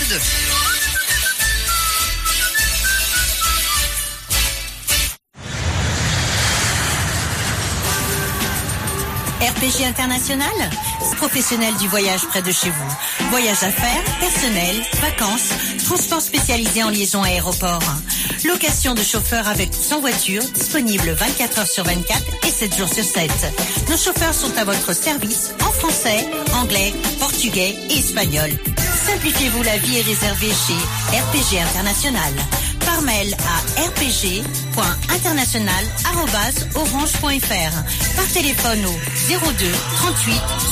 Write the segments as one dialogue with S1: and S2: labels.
S1: 32. RPG International, professionnel du voyage près de chez vous. Voyage affaires, personnel, vacances, transport spécialisé en liaison aéroport. Location de chauffeurs avec ou sans voiture, disponible 24 heures sur 24 et 7 jours sur 7. Nos chauffeurs sont à votre service en français, anglais, portugais et espagnol. Simplifiez-vous la vie et réservez chez RPG International. Par mail à rpg.international.orange.fr, par téléphone au 02 38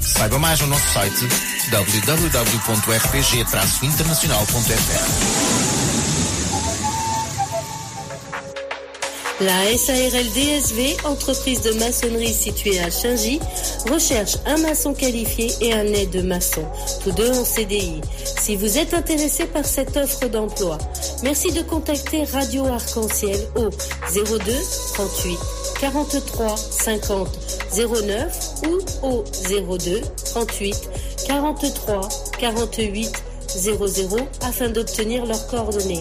S2: Saiba mais no site www.rpg-internacional.fr.
S3: La SARL DSV, entreprise de maçonnerie située à Changy, recherche un maçon qualifié et un aide de maçon, tous deux en CDI. Si vous êtes intéressé par cette offre d'emploi, merci de contacter Radio Arc-en-Ciel au 02 38 43 50 09 ou au 02 38 43 48 00 afin d'obtenir leurs coordonnées.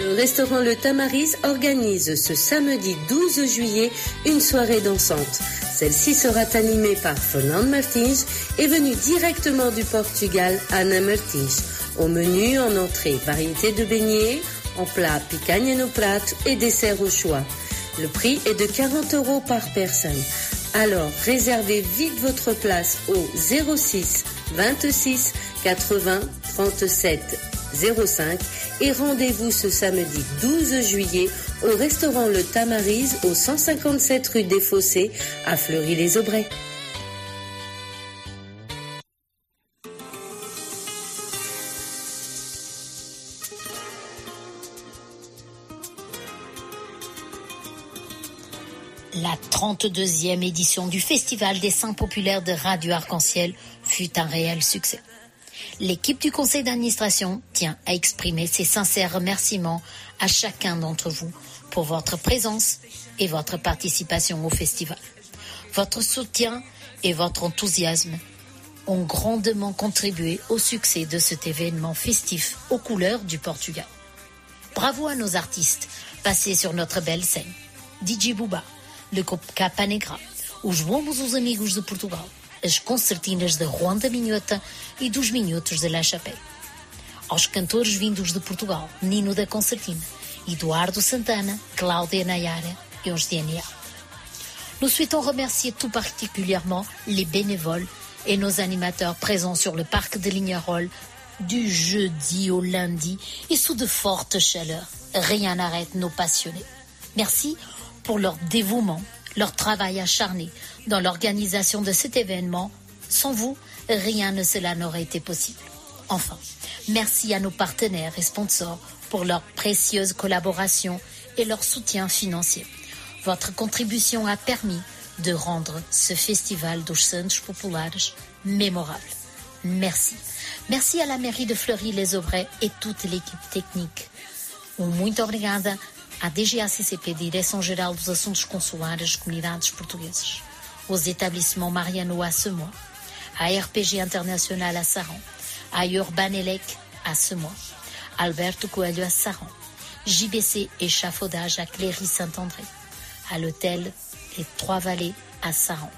S3: Le restaurant Le Tamaris organise ce samedi 12 juillet une soirée dansante. Celle-ci sera animée par Fernand Martins et venue directement du Portugal, Anna Martins. Au menu, en entrée, variété de beignets, en plat, picanha no prato et dessert au choix. Le prix est de 40 euros par personne. Alors, réservez vite votre place au 06 26 80 37 05 et rendez-vous ce samedi 12 juillet au restaurant Le Tamarise au 157 rue des Fossés à Fleury-les-Aubrais.
S4: 32e édition du Festival des Saints populaires de Radio Arc-en-Ciel fut un réel succès. L'équipe du conseil d'administration tient à exprimer ses sincères remerciements à chacun d'entre vous pour votre présence et votre participation au festival. Votre soutien et votre enthousiasme ont grandement contribué au succès de cet événement festif aux couleurs du Portugal. Bravo à nos artistes passés sur notre belle scène. DJ Buba, le Capa Negra, os bombos os amigos de Portugal, as concertinas da Juan da Minhota e dos Minhotos de La Chapelle. Aos cantores vindos de Portugal, Nino da Concertina, Eduardo Santana, Cláudia Nayara et DNA. Nous souhaitons remercier tout particulièrement les bénévoles et nos animateurs présents sur le parc de Lignerolles du jeudi au lundi et sous de fortes chaleurs. Rien n'arrête nos passionnés. Merci pour leur dévouement, leur travail acharné dans l'organisation de cet événement. Sans vous, rien de cela n'aurait été possible. Enfin, merci à nos partenaires et sponsors pour leur précieuse collaboration et leur soutien financier. Votre contribution a permis de rendre ce festival dos Santos Populares mémorable. Merci. Merci à la mairie de Fleury-les-Aubrais et toute l'équipe technique. Muito obrigada à DGACCP, Direção-Geral dos Assuntos Consulares Comunidades Portuguesas, aux établissements Mariano à Semois, à RPG International à Saran, à Urbanelec à Semois, Alberto Coelho à Saran, JBC Échafaudage à Cléry-Saint-André, à l'hôtel Les Trois-Vallées à Saran,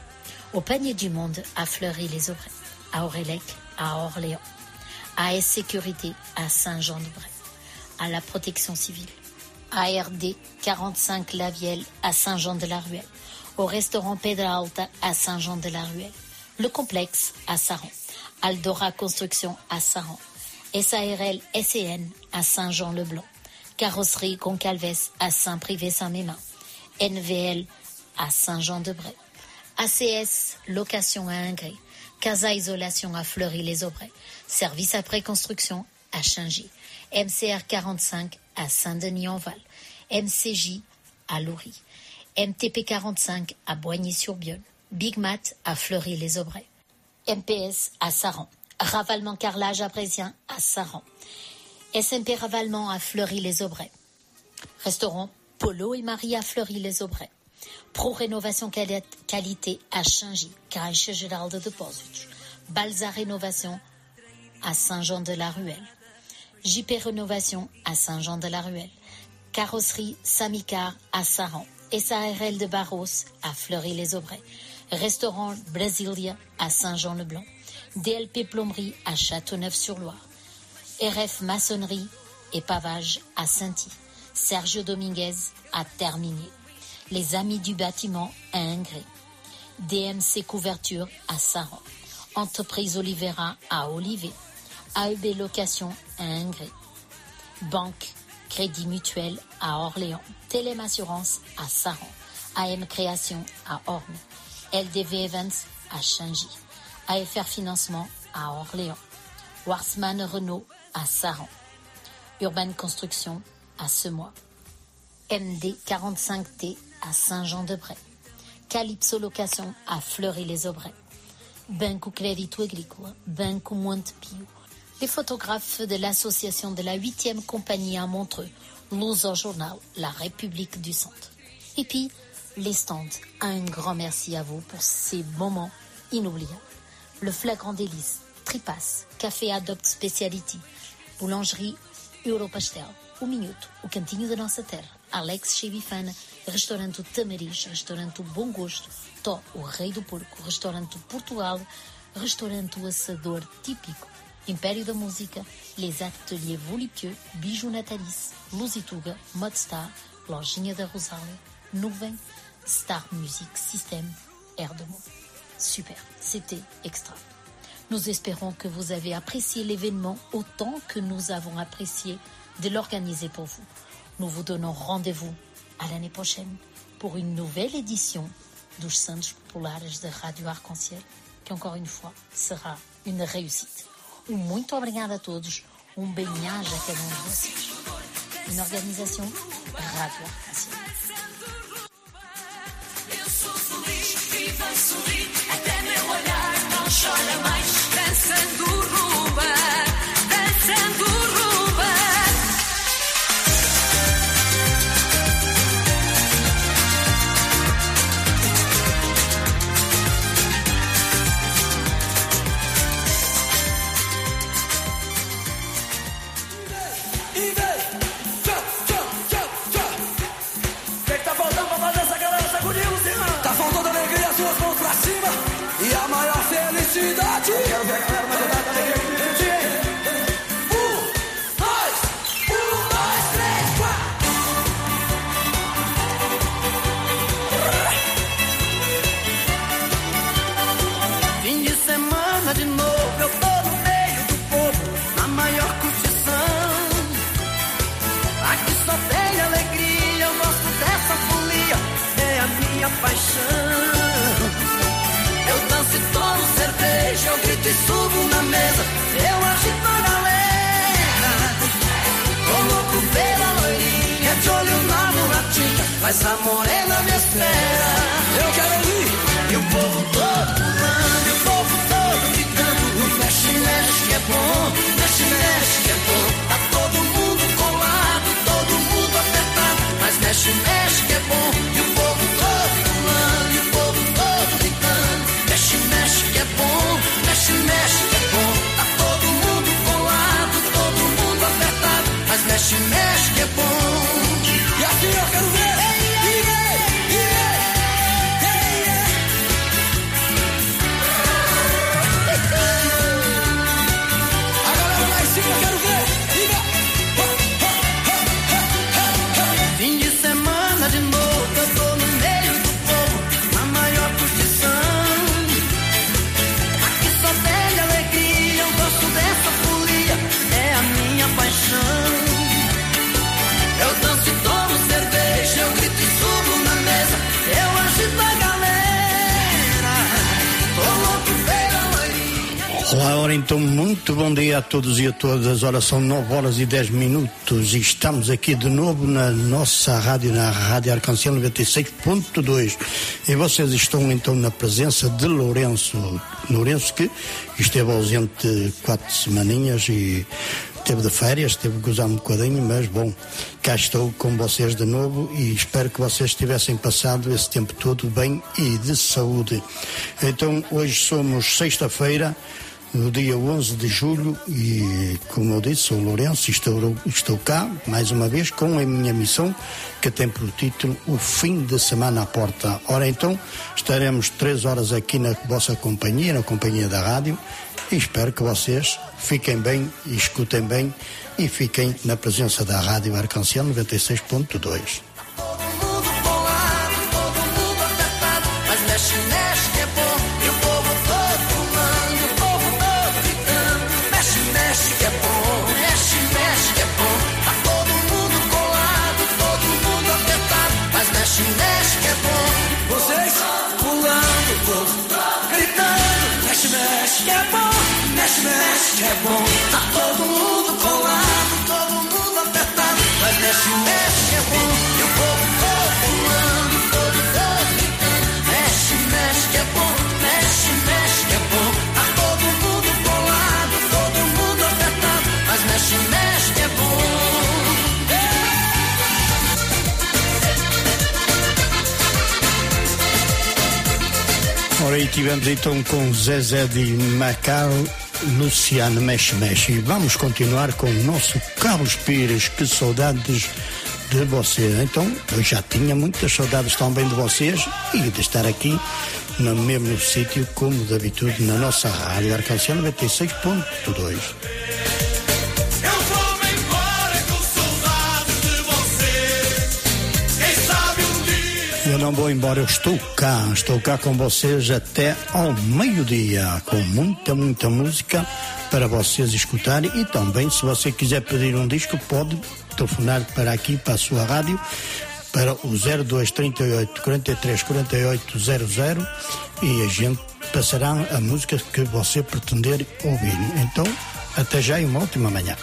S4: au Panier du Monde à Fleury-les-Aubrais, à Aurélec à Orléans, à S Sécurité à Saint-Jean-de-Bray, à la protection civile, ARD 45 Lavielle à Saint-Jean-de-la-Ruelle, au restaurant Pedra Alta à Saint-Jean-de-la-Ruelle, le complexe à Saran, Aldora Construction à Saran, SARL SEN à Saint-Jean-le-Blanc, Carrosserie Concalves à Saint-Privé-Saint-Mémin, NVL à Saint-Jean-de-Bray, ACS Location à Ingré, Casa Isolation à Fleury-les-Aubrais. Service après construction à Changy. MCR 45 à Saint-Denis-en-Val. MCJ à Loury. MTP 45 à Boigny-sur-Bionne. Big Mat à Fleury-les-Aubrais. MPS à Saran. Ravalement carrelage à Brésien à Saran. SMP Ravalement à Fleury-les-Aubrais. Restaurant Polo et Marie à Fleury-les-Aubrais. Pro Rénovation Qualité à Changy, Caixa Geral de Depósitos. Balza Rénovation à Saint-Jean-de-la-Ruelle. JP Rénovation à Saint-Jean-de-la-Ruelle. Carrosserie Samicar à Saran. SARL de Barros à Fleury-les-Aubrais. Restaurant Brasilia à Saint-Jean-le-Blanc. DLP Plomberie à Châteauneuf-sur-Loire. RF Maçonnerie et Pavage à Saint-Y. Sergio Dominguez à Terminier. Les Amis du bâtiment à Ingré. DMC Couverture à Saran. Entreprise Olivera à Olivet. AEB Location à Ingré. Banque Crédit Mutuel à Orléans. Télém Assurance à Saran. AM Création à Orne. LDV Events à Changy. AFR Financement à Orléans. Warsman Renault à Saran. Urban Construction à Semois. MD 45T à Saint-Jean-de-Bray. Calypso Location à Fleury-les-Aubrais. Banco Crédito Agrícola, Banco Montepio. Les photographes de l'association de la 8e compagnie à Montreux, au journal La République du Centre. Et puis, les stands. Un grand merci à vous pour ces moments inoubliables. Le flagrant délice, Tripas, Café Adopt Speciality, Boulangerie Europastel, o Minuto, o Cantinho da Nossa Terra, Alex Chevifana, Restaurante Tamariz, Restaurante Bom Gosto, Tó, o Rei do Porco, Restaurante Portugal, Restaurante Assador Típico, Império da Música, Les Ateliers Volipieux, Bijou Natalice, Lusituga, Modstar, Lojinha da Rosália, Star Music System, Mots. Super, c'était extra. Nous espérons que vous avez apprécié l'événement autant que nous avons apprécié de l'organiser pour vous. Nous vous donnons rendez-vous à l'année prochaine pour une nouvelle édition dos Santos Populares de Rádio Arc-en-Ciel, que encore une fois sera une réussite. Um muito obrigada a todos, um bem-aja a cada um de vocês. Uma organização Rádio.
S5: Eu sou feliz sorrir Até meu olhar não chora mais subo na mesa, eu agito a galera. Tô louco pela loirinha, de olho na mulatinha, mas a morena me espera.
S6: Eu quero ouvir
S5: E o povo todo pulando, e o povo todo gritando. O mexe, mexe é bom, mexe, mexe é bom. Tá todo mundo colado, todo mundo apertado. Mas mexe, mexe
S7: ora então, muito bom dia a todos e a todas. Ora, são 9 horas e 10 minutos e estamos aqui de novo na nossa rádio, na Rádio Arcancel 96.2. E vocês estão então na presença de Lourenço. Lourenço que esteve ausente quatro semaninhas e teve de férias, teve que gozar um bocadinho, mas bom, cá estou com vocês de novo e espero que vocês tivessem passado esse tempo todo bem e de saúde. Então, hoje somos sexta-feira, no dia 11 de julho e, como eu disse, sou Lourenço e estou, estou cá, mais uma vez, com a minha missão, que tem por título O Fim de Semana à Porta. Ora então, estaremos três horas aqui na vossa companhia, na companhia da rádio, e espero que vocês fiquem bem escutem bem e fiquem na presença da Rádio Arcanciel 96.2. Ora, aí tivemos então com Zezé de Macau, Luciano Mexe Mexe. E vamos continuar com o nosso Carlos Pires, que saudades de vocês. Então, eu já tinha muitas saudades também de vocês e de estar aqui no mesmo sítio como de habitude na nossa rádio Arcancel 96.2.
S5: Eu
S7: não vou embora, eu estou cá, estou cá com vocês até ao meio-dia, com muita, muita música para vocês escutarem e também, se você quiser pedir um disco, pode telefonar para aqui, para a sua rádio, para o 0238 43 48 00 e a gente passará a música que você pretender ouvir. Então, até já e uma ótima manhã.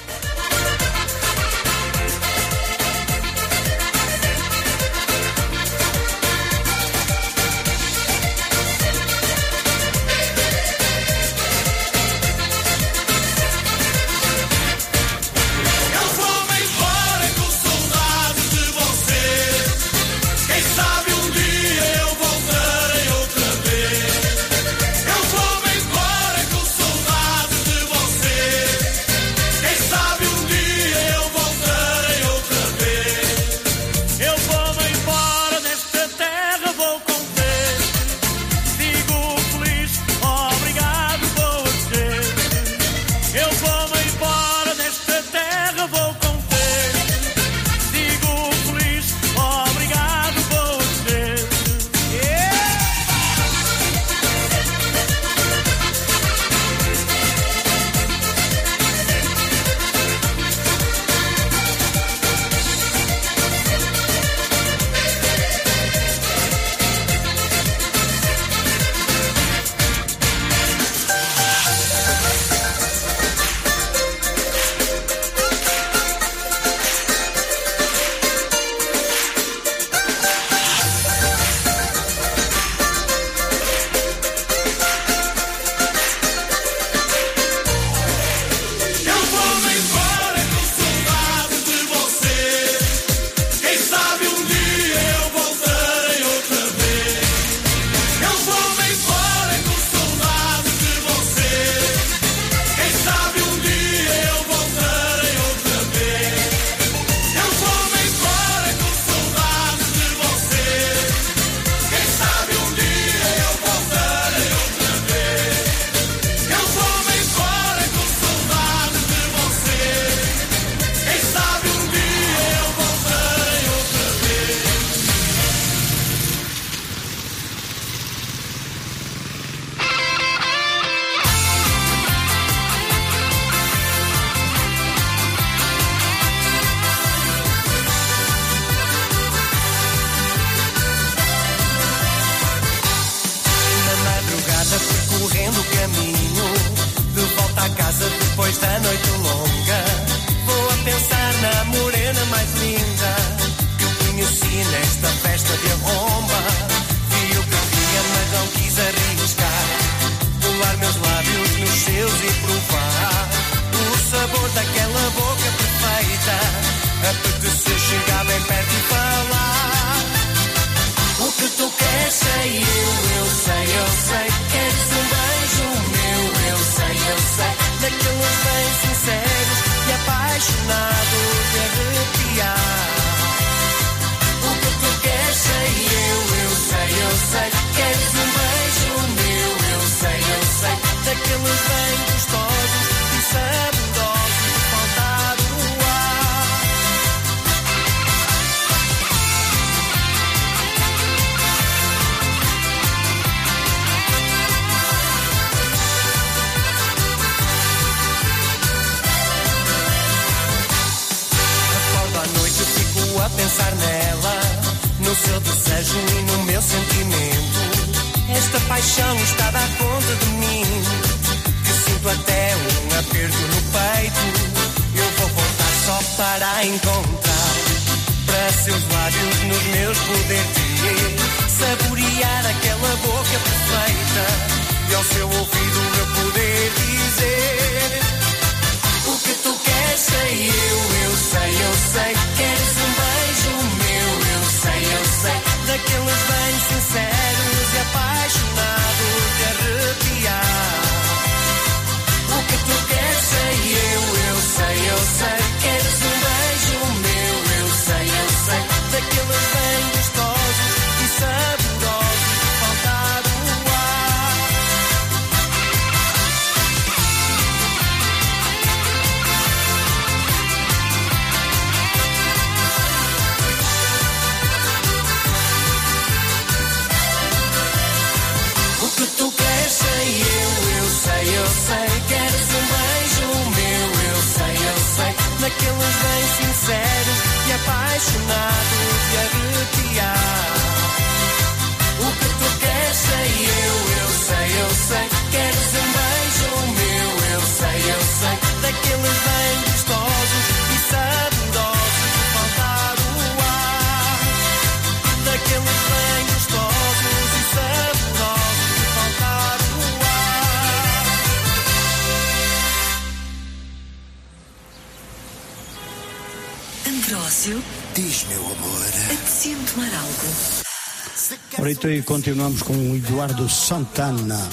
S8: E
S7: continuamos com o Eduardo Santana.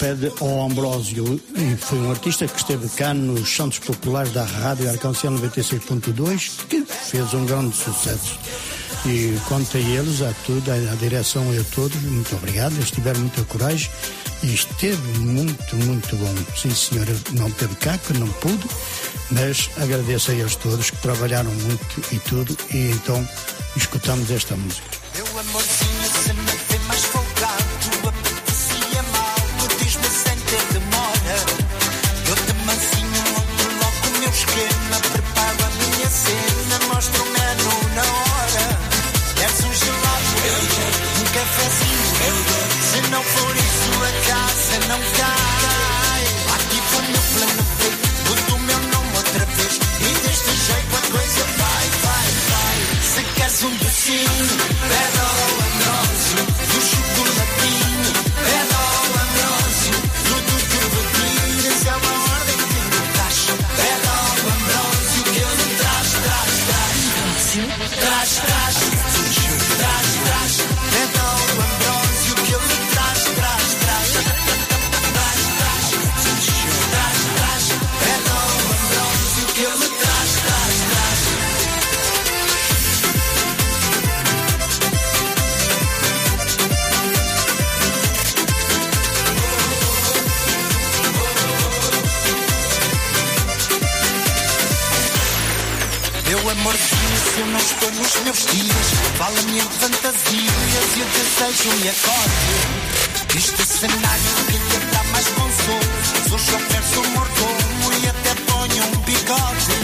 S7: Pede ao Ambrósio, e foi um artista que esteve cá nos Santos Populares da Rádio Arcancel 96.2, que fez um grande sucesso. E quanto a eles, a tudo, a, direção e a todos, muito obrigado. Eles tiveram muita coragem e esteve muito, muito bom. Sim, senhor, não teve cá, que não pude, mas agradeço a eles todos que trabalharam muito e tudo. E então escutamos esta música.
S9: Cena, mostro o menu na hora. Queres um gelado? Um cafezinho? Se não for isso, a casa não cai. Ativo o meu plano B, o meu nome outra vez. E deste jeito a coisa vai, vai, vai. Se queres um docinho, em fantasias e o desejo me acorde. Este cenário que lhe dá mais consolo, sou chofer, sou mordomo e até ponho um bigode.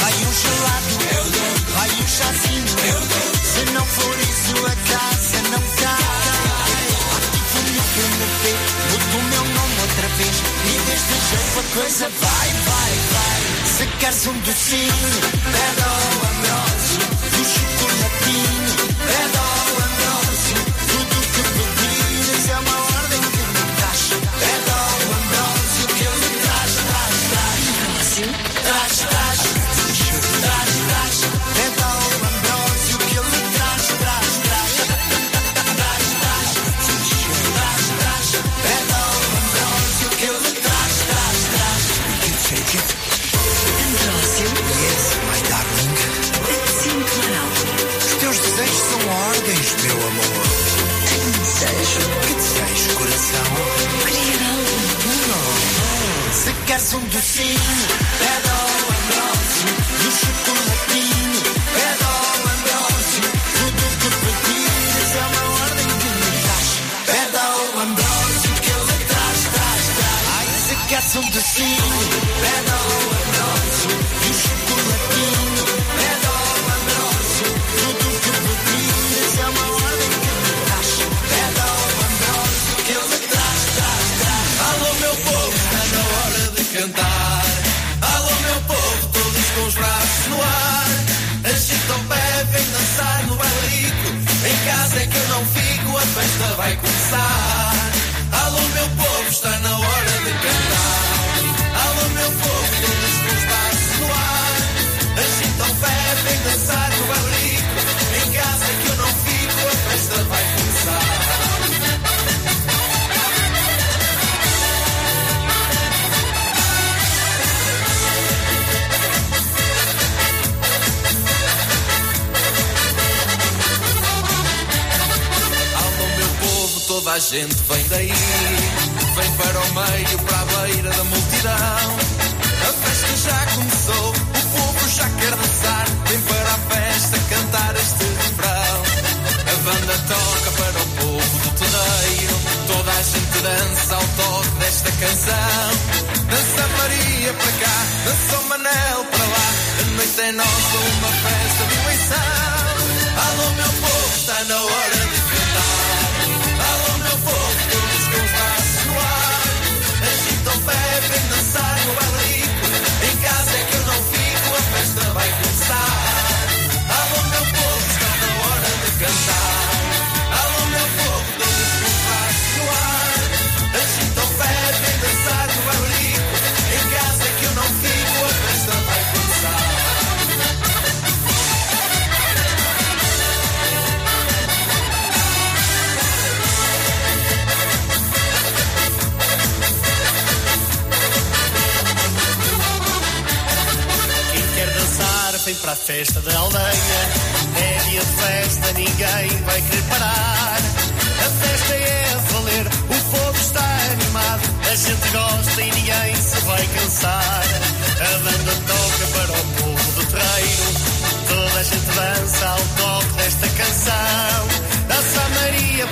S9: Vai um gelado, eu dou. Vai um chazinho, eu dou. Se não for isso, a casa não cai. Ativo o B, mudo o meu nome outra vez. E deste jeito a coisa vai, vai, vai. Se queres um docinho, pede ao queres um docinho, pede ao Ambrósio. E o chocolatinho, pede ao Ambrósio. Tudo o que pedires é uma ordem que me dás. Pede ao Ambrósio que ele traz, traz, traz. Ai, se queres um docinho,
S10: festa vai começar. Alô, meu povo, está na hora de cantar. Alô, meu povo, todos os braços no ar. Agita o pé, vem dançar a gente vem daí. Vem para o meio, para a beira da multidão. A festa já começou, o povo já quer dançar. Vem para a festa cantar este refrão. A banda toca para o povo do terreiro. Toda a gente dança ao toque desta canção. Dança Maria para cá, dança o Manel para lá. A noite é nossa, uma festa de eleição. Alô, meu povo, está na hora de Agita festa da aldeia. É dia de festa, ninguém vai querer parar. A festa é a valer, o povo está animado. A gente gosta e ninguém se vai cansar. A banda toca para o povo do treino. Toda a gente dança ao toque desta canção. Dança a Maria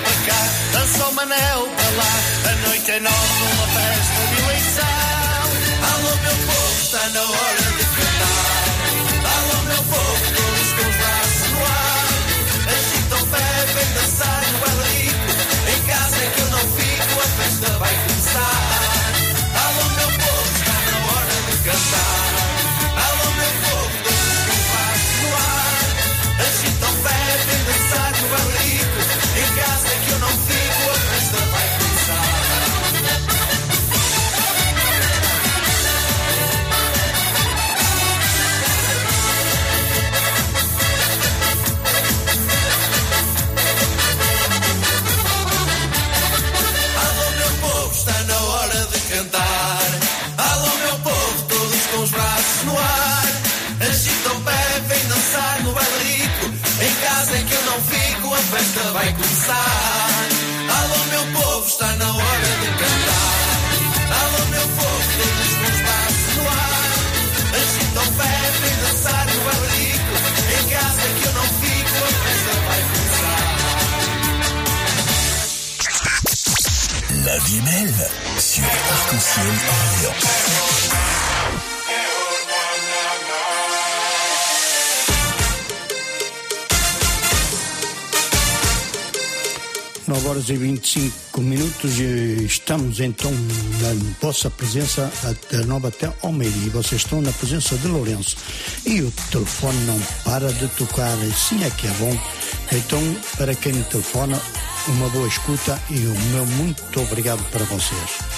S11: Belle sur Arc-en-Ciel Orient.
S12: 9 horas e 25 minutos e estamos então na vossa presença da nova até ao meio-dia. Vocês estão na presença de Lourenço. E o telefone não para de tocar, assim é que é bom. Então, para quem me telefona, uma boa escuta e o meu muito obrigado para vocês.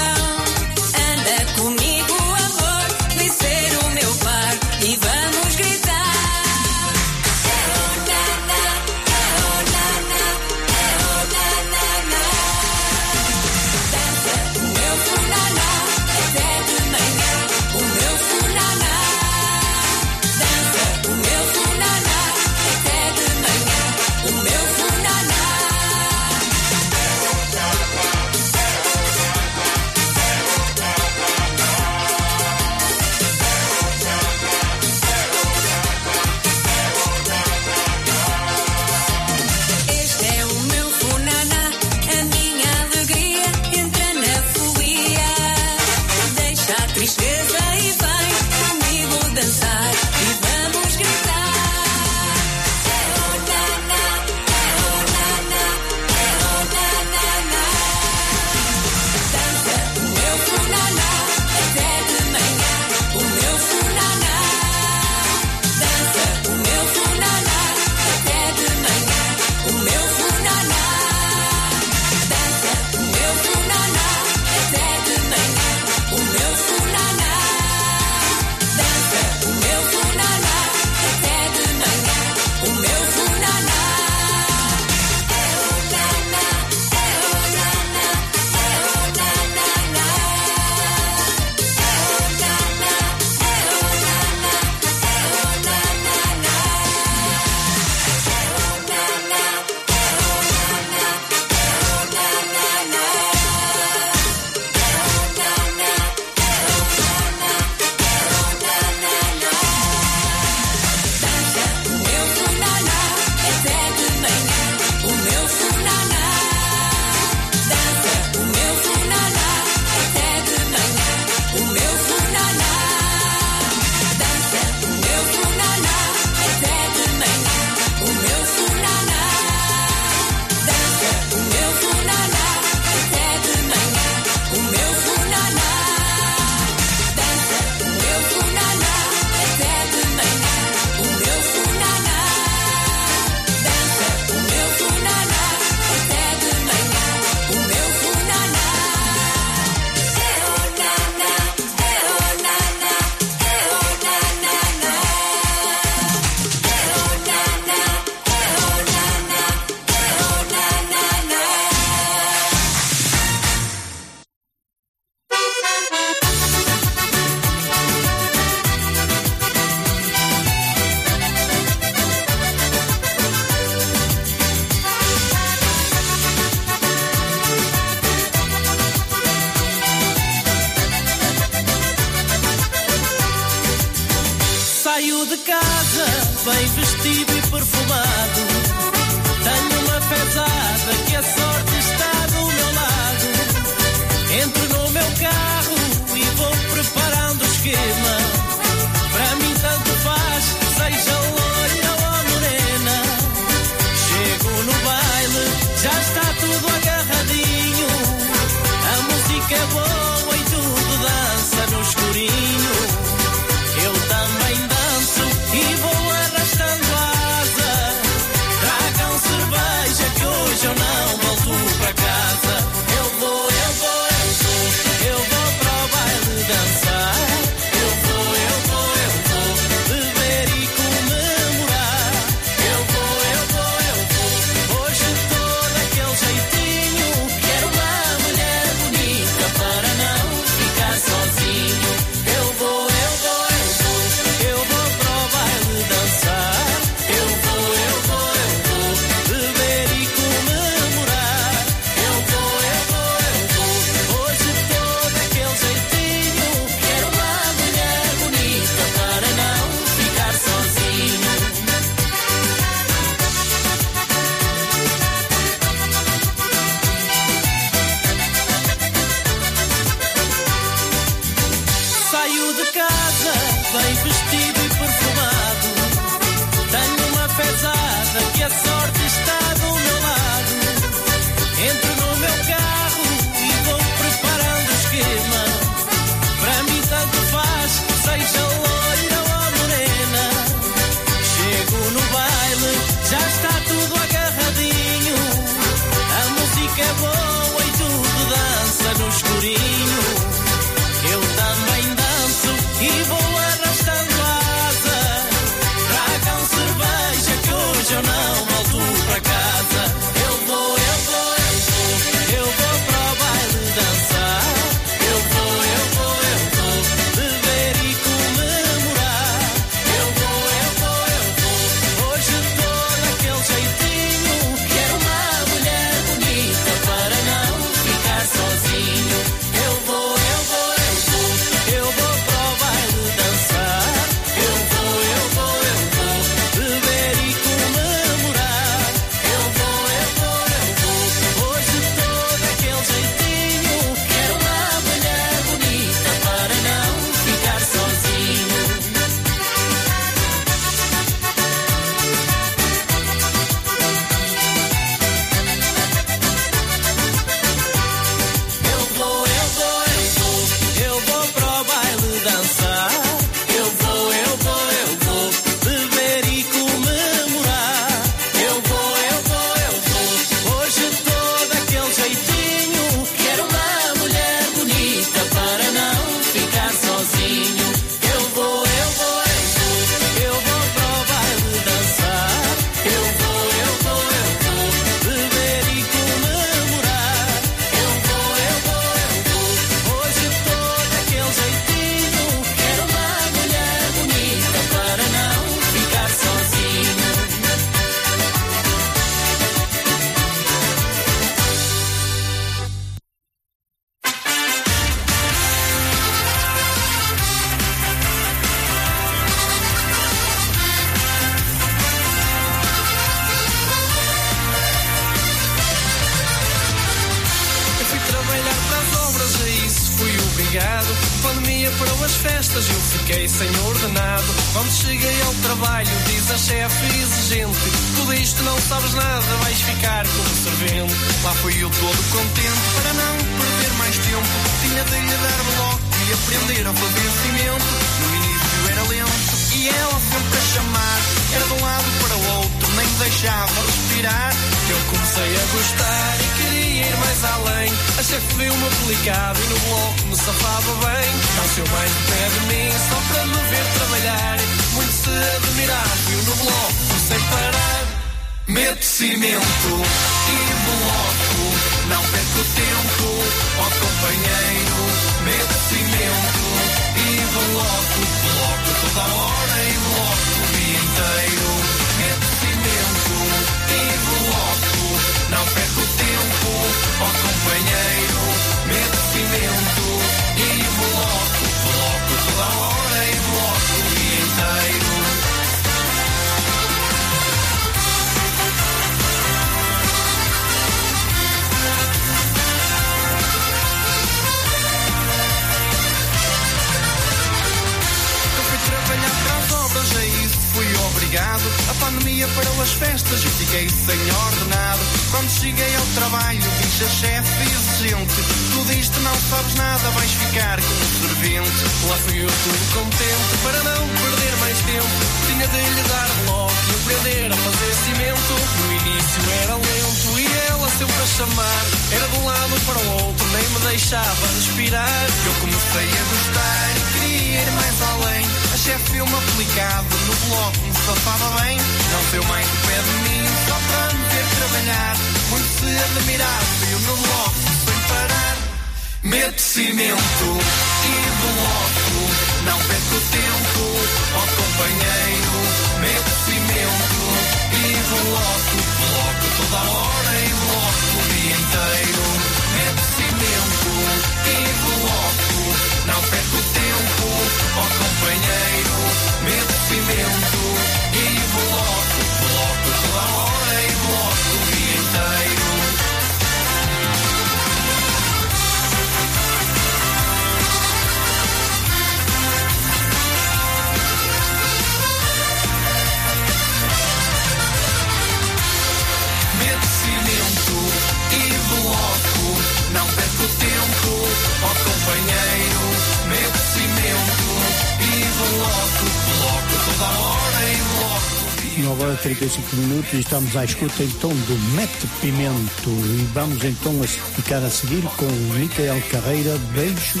S7: São agora 35 minutos e estamos à escuta então do Mete Pimento. E vamos então a ficar a seguir com o Micael Carreira. Beijo.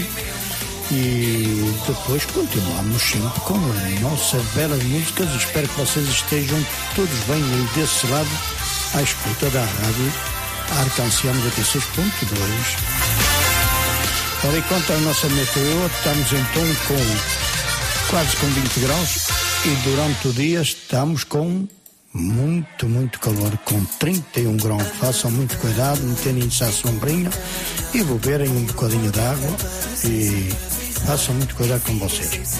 S7: E depois continuamos sempre com as nossas belas músicas. Espero que vocês estejam todos bem aí desse lado, à escuta da rádio Arcancianos 86.2. Ora, enquanto quanto nossa meteor, estamos então com quase com 20 graus. E durante o dia estamos com muito, muito calor, com 31 graus. Façam muito cuidado, meterem-se à sombrinha e beberem um bocadinho de água e façam muito cuidado com vocês.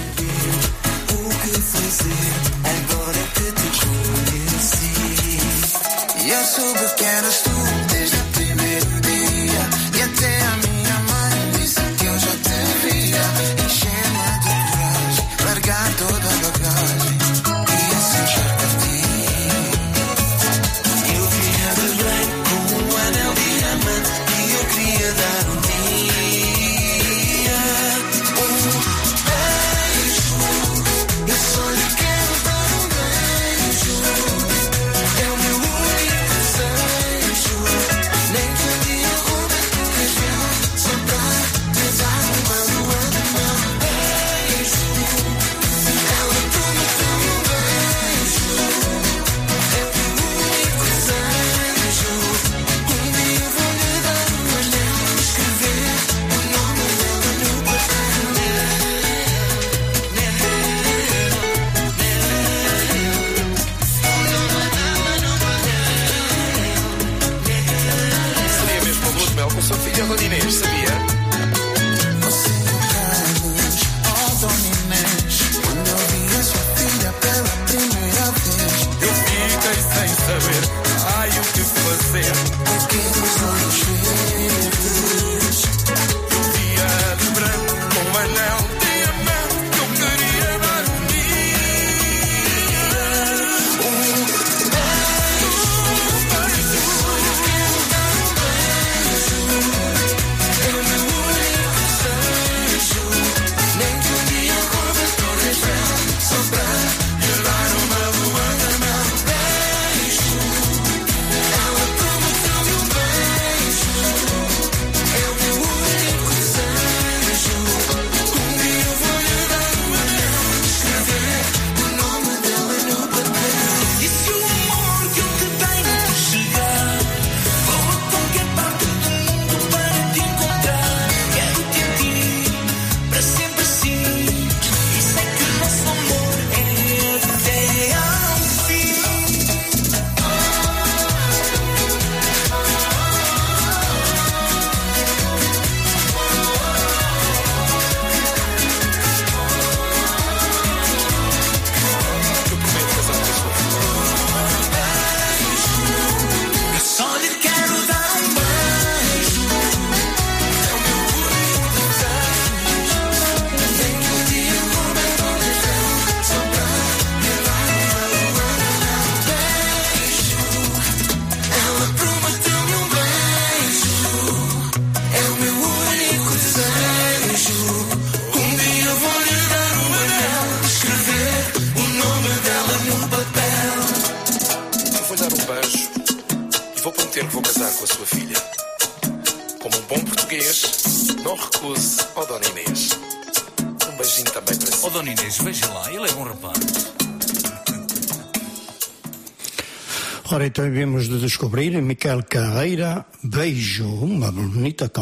S13: E a chuva que eras tu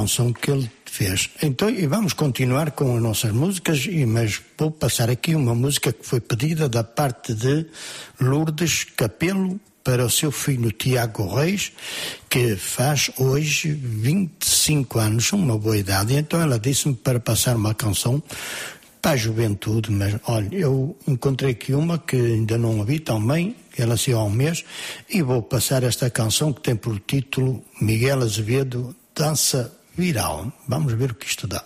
S14: canção que ele fez. Então, e vamos continuar com as nossas músicas, e, mas vou passar aqui uma música que foi pedida da parte de Lourdes Capelo para o seu filho Tiago Reis, que faz hoje 25 anos, uma boa idade. Então ela disse-me para passar uma canção para a juventude, mas olha, eu encontrei aqui uma que ainda não ouvi também, ela se há um mês, e vou passar esta canção que tem por título Miguel Azevedo Dança viral. Vamos ver o que isto dá.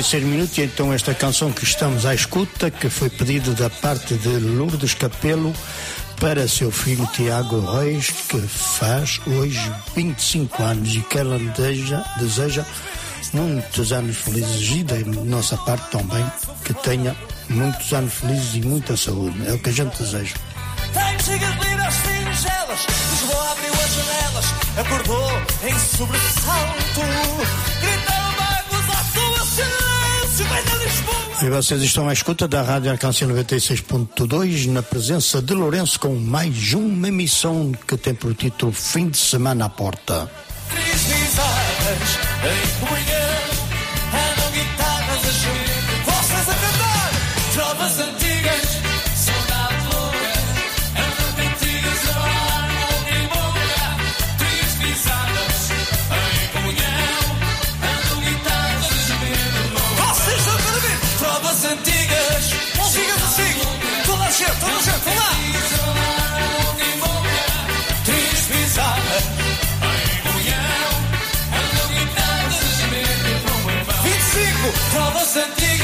S7: 46 minutos e então esta canção que estamos à escuta, que foi pedido da parte de Lourdes Capelo para seu filho Tiago Reis, que faz hoje 25 anos e que ela deseja, deseja muitos anos felizes e da nossa parte também que tenha muitos anos felizes e muita saúde. É o que a gente deseja.
S14: Acordou em sobressalto.
S7: E vocês estão à escuta da Rádio Arcância 96.2 na presença de Lourenço com mais uma emissão que tem por título Fim de Semana à Porta.
S14: Deslizadas em comunhão, andam guitarras a chover, a cantar, trovas antigas, senti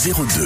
S14: 02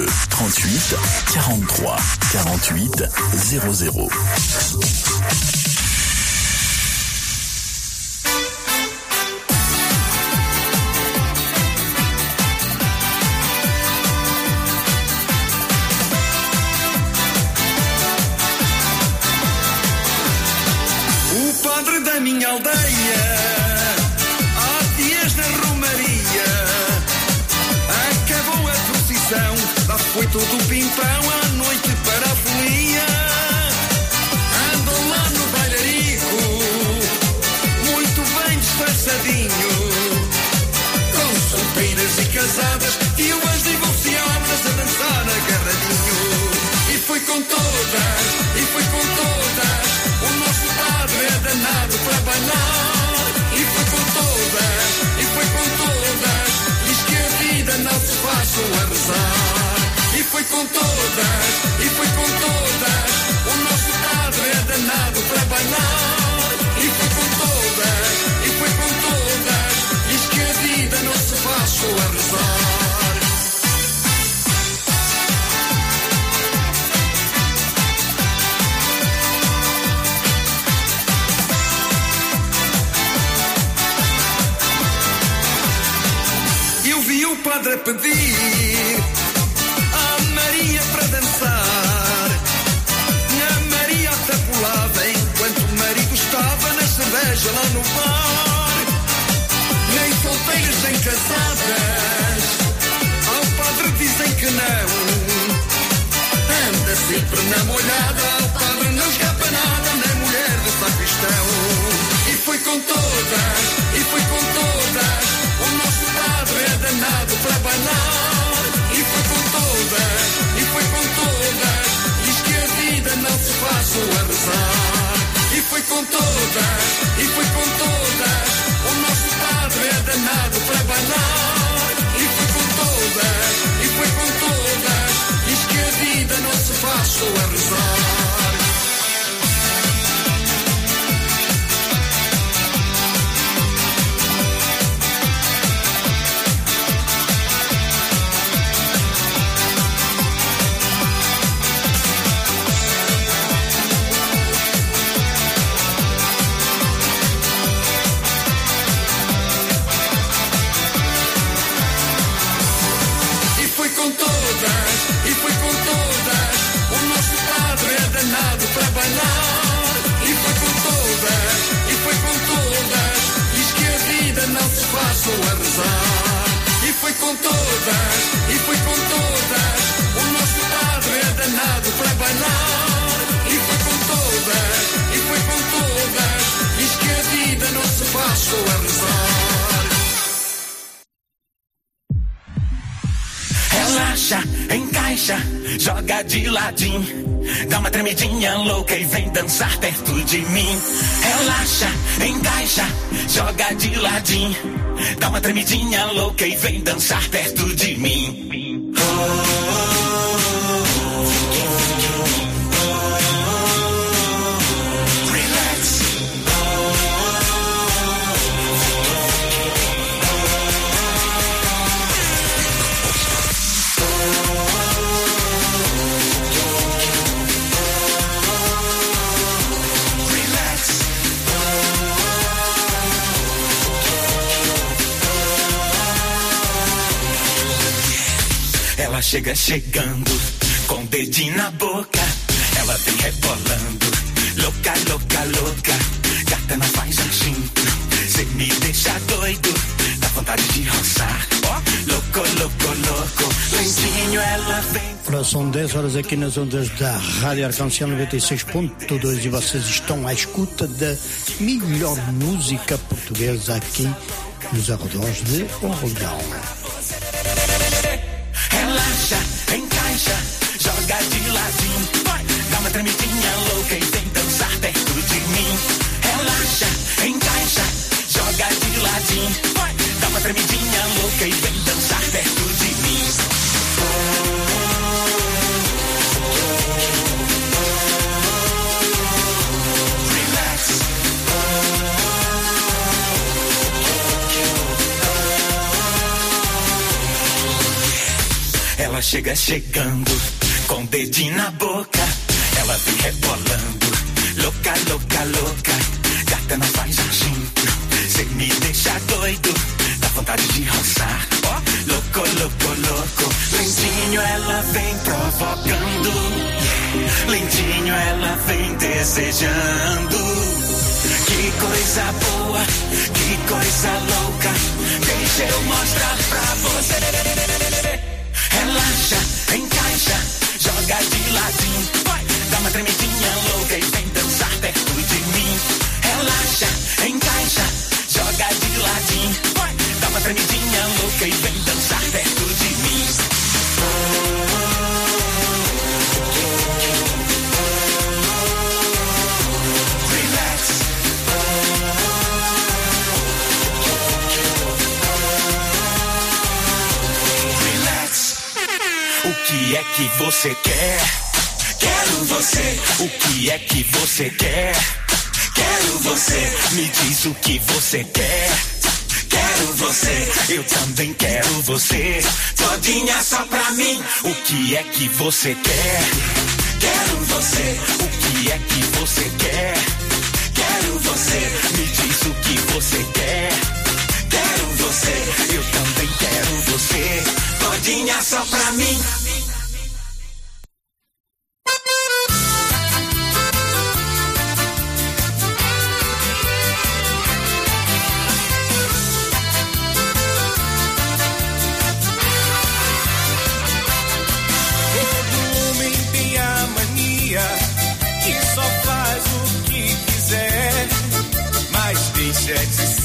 S15: encaixa, joga de ladinho. Dá uma tremidinha louca e vem dançar perto de mim. Relaxa, encaixa, joga de ladinho. Dá uma tremidinha louca e vem dançar perto de mim. Relax. Chega chegando, com o dedinho na boca. Ela vem rebolando, louca, louca, louca. Gata não faz instinto, cê me deixa doido. Dá vontade de roçar, ó, louco, louco, louco. Lentinho ela vem.
S7: Ora, são 10 horas aqui nas ondas da Rádio Arcanciel 96.2 e vocês estão à escuta da melhor música portuguesa aqui nos arredores de Orleão.
S15: Joga de ladinho. Vai, dá uma tremidinha louca e vem dançar perto de mim. Relaxa, encaixa, joga de ladinho. Vai, dá uma tremidinha louca e vem dançar perto de mim. Relax. Ela chega chegando, com o dedinho na boca. Ela vem rebolando, louca, louca, louca. Gata não faz instinto, cê me deixa doido. Dá vontade de roçar, ó, louco, louco, louco. Lentinho ela vem provocando, lentinho ela vem desejando. Que coisa boa, que coisa louca. Deixa eu mostrar pra você. Relaxa, encaixa, joga de ladinho. Vai, dá uma tremidinha louca e vem dançar perto de mim. Relaxa, encaixa, joga de ladinho. Vai, dá uma tremidinha louca e vem que é que você quer? Quero você. O que é que você quer? Quero você. Me diz o que você quer. Quero você. Eu também quero você. Todinha só pra mim. O que é que você quer? Quero você. O que é que você quer? Quero você. Me diz o que você quer. Quero você. Eu também quero você. Todinha só pra mim.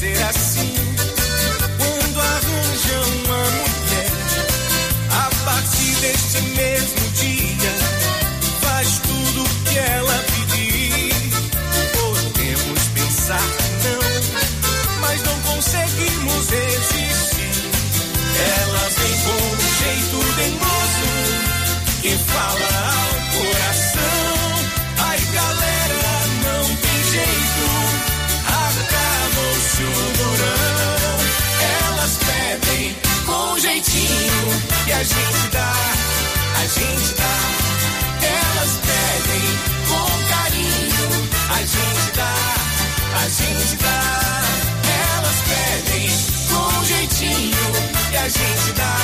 S16: ser assim. Gente dá. Elas pedem com carinho, a gente dá, a gente dá. Elas pedem com jeitinho e a gente dá,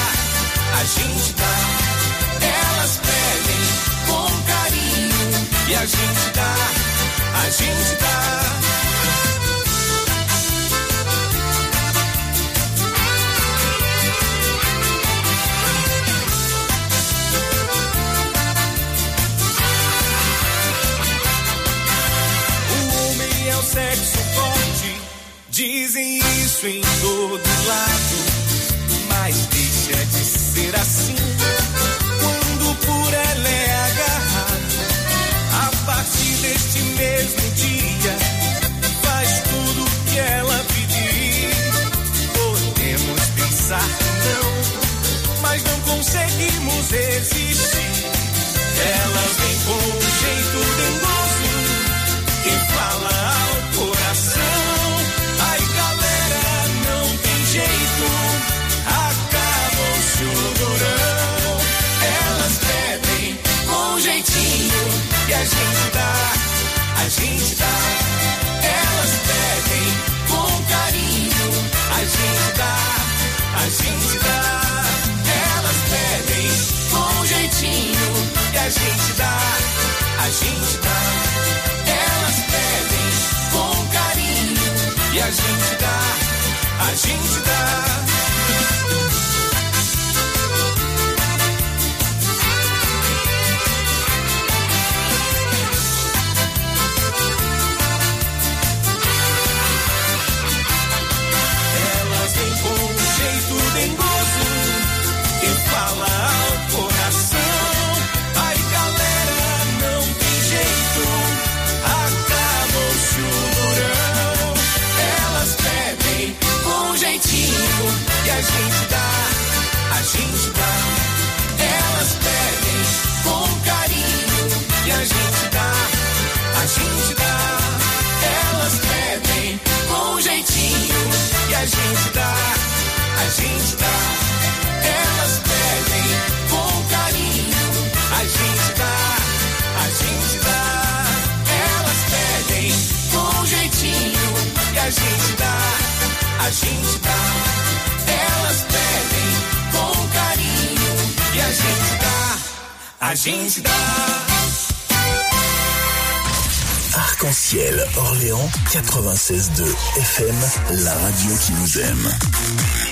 S16: a gente dá. Elas pedem com carinho e a gente dá, a gente dá. Isso em todo lado. Mas deixa de ser assim quando por ela é agarrado. A partir deste mesmo dia, faz tudo o que ela pedir. Podemos pensar não, mas não conseguimos resistir. Ela vem com um jeito a gente dá. Elas pedem com jeitinho e a gente dá, a gente dá. Elas pedem com carinho e a gente dá, a gente dá. A gente dá. Elas pedem com carinho, a gente dá, a gente dá. Elas pedem com jeitinho e a gente dá, a gente dá. Elas pedem com carinho e a gente dá, a gente dá.
S12: Arc-en-ciel, Orléans 96.2 FM, la radio qui nous aime.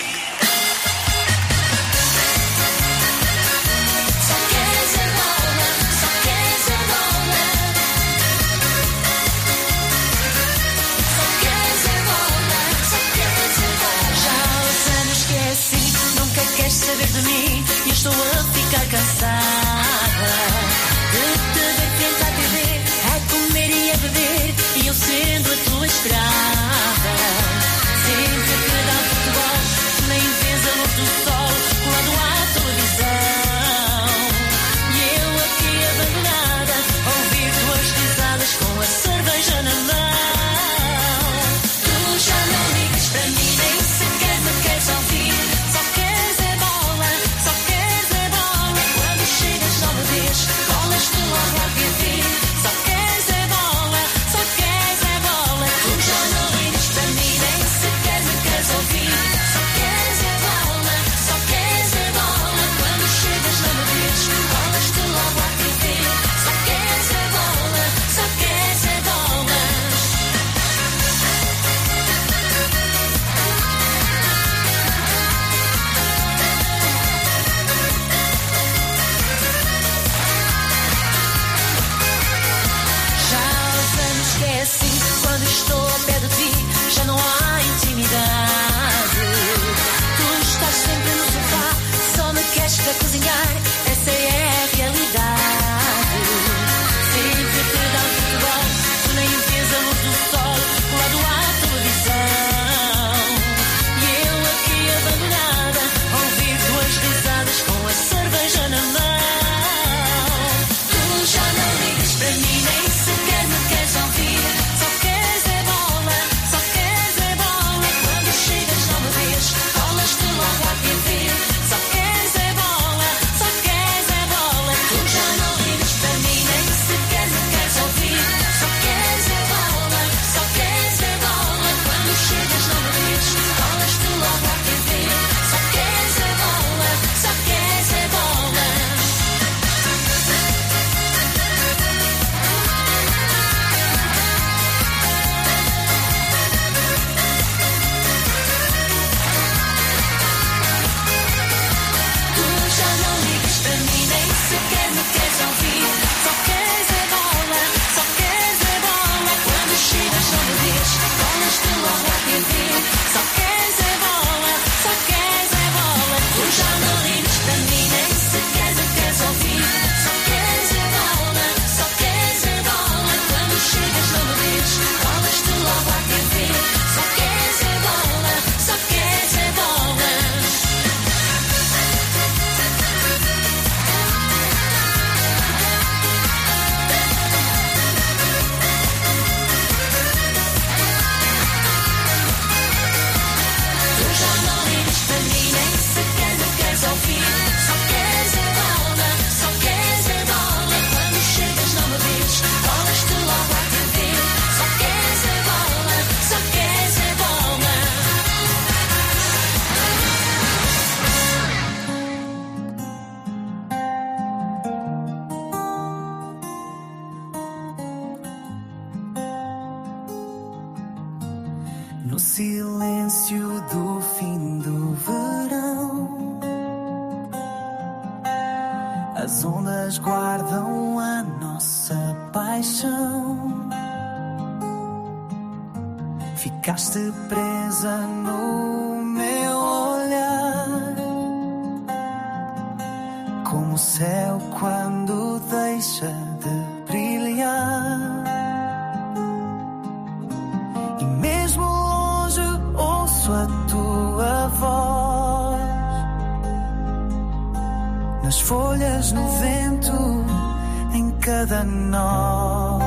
S17: Em cada nós.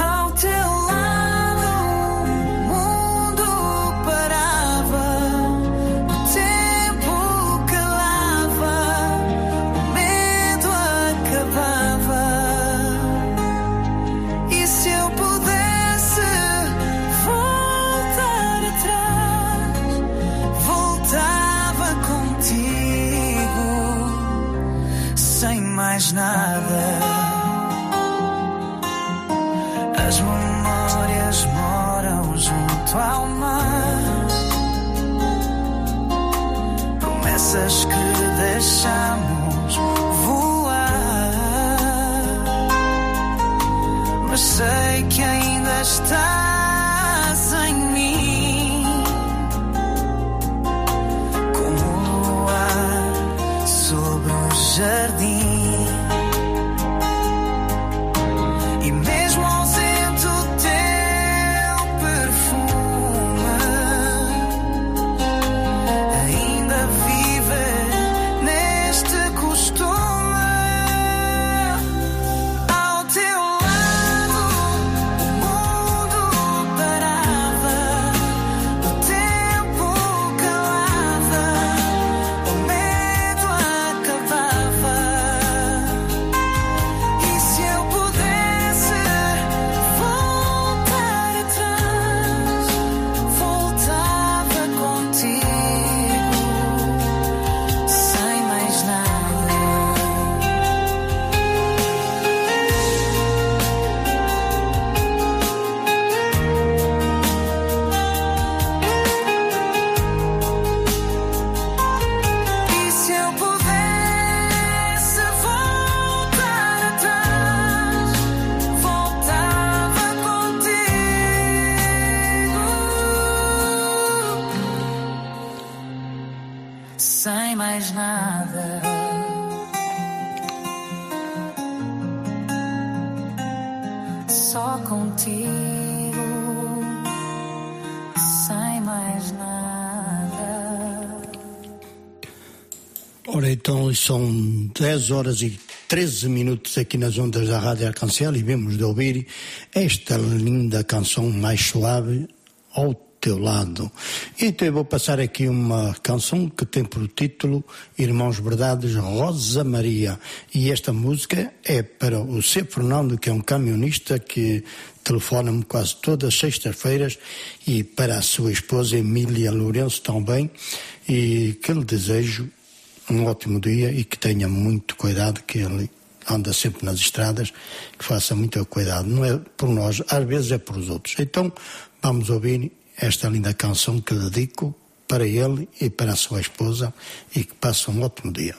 S17: Ao teu
S7: são 10 horas e 13 minutos aqui nas ondas da Rádio Arcancel e vemos de ouvir esta linda canção mais suave ao teu lado. Então eu vou passar aqui uma canção que tem por título Irmãos Verdades Rosa Maria e esta música é para o C. Fernando que é um camionista que telefona-me quase todas as sextas-feiras e para a sua esposa Emília Lourenço também e que lhe desejo um ótimo dia e que tenha muito cuidado, que ele anda sempre nas estradas, que faça muito cuidado. Não é por nós, às vezes é por os outros. Então, vamos ouvir esta linda canção que dedico para ele e para a sua esposa e que passe um ótimo dia.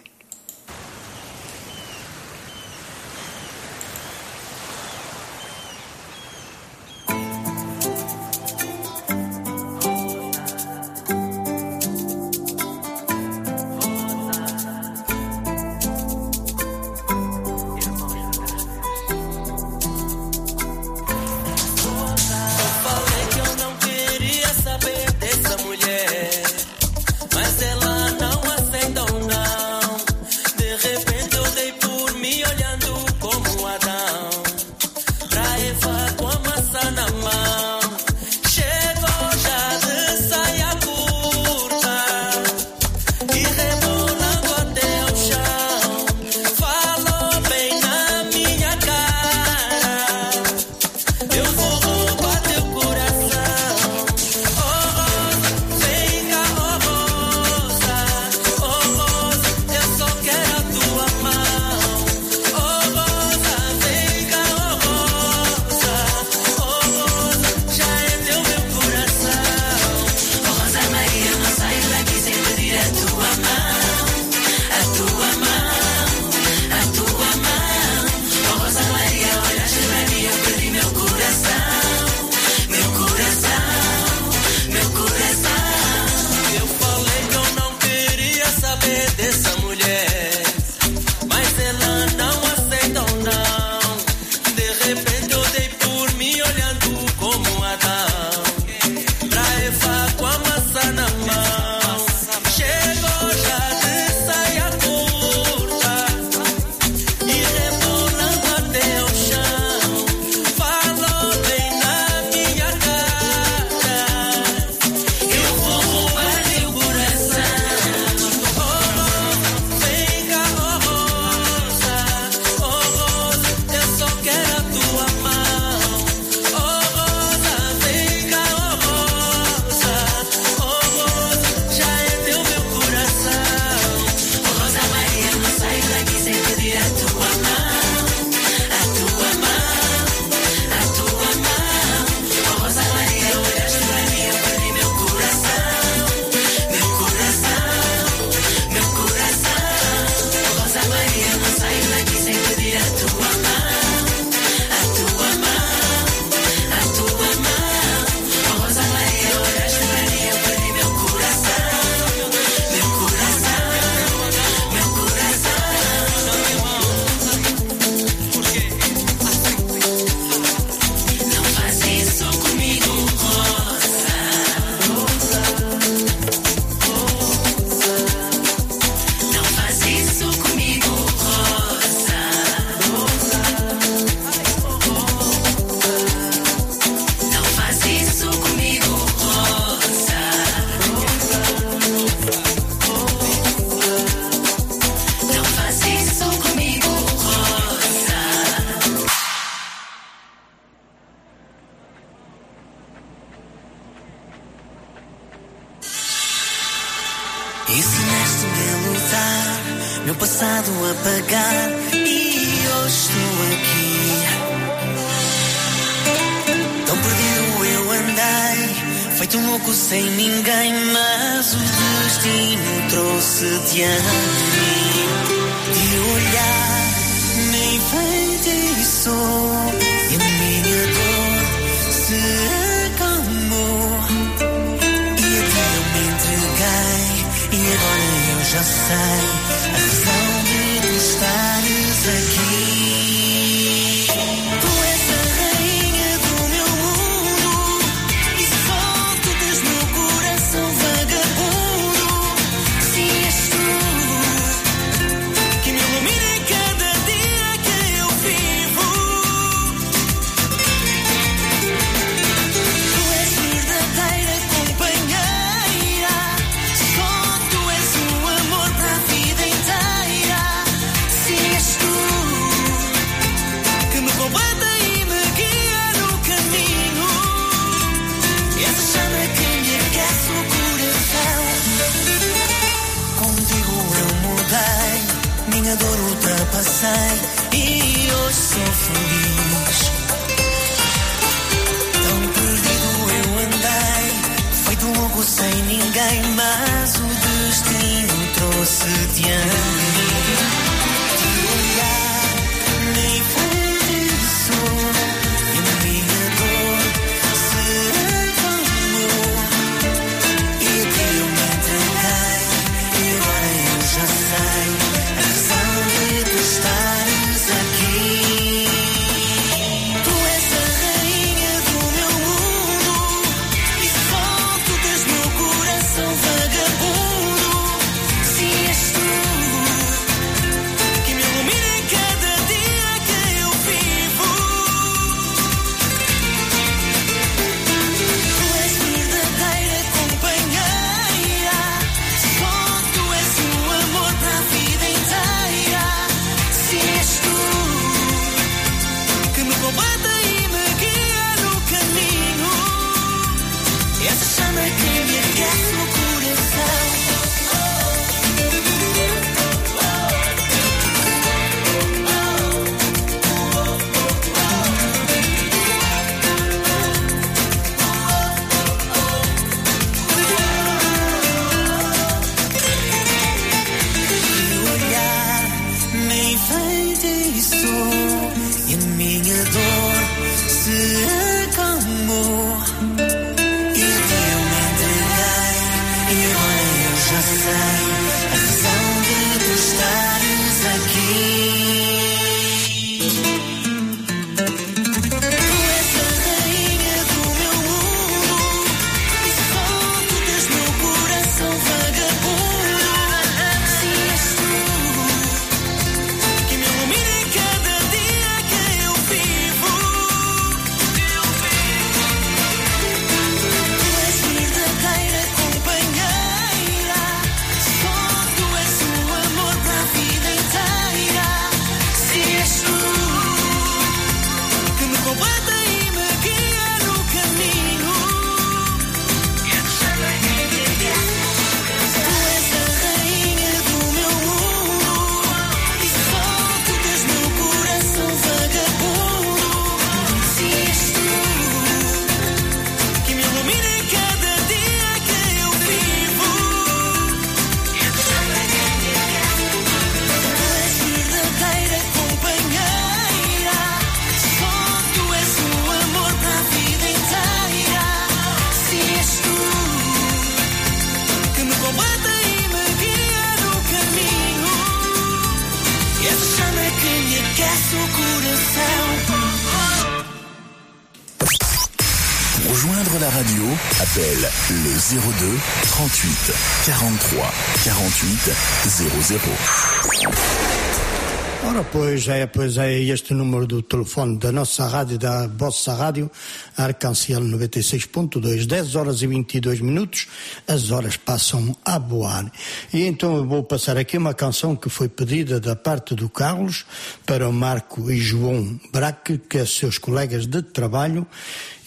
S7: Ora, pois é, pois é este número do telefone da nossa rádio, da vossa rádio, Arcanciel 96.2, 10 horas e 22 minutos, as horas passam a boar. E então eu vou passar aqui uma canção que foi pedida da parte do Carlos para o Marco e João Braque, que é seus colegas de trabalho,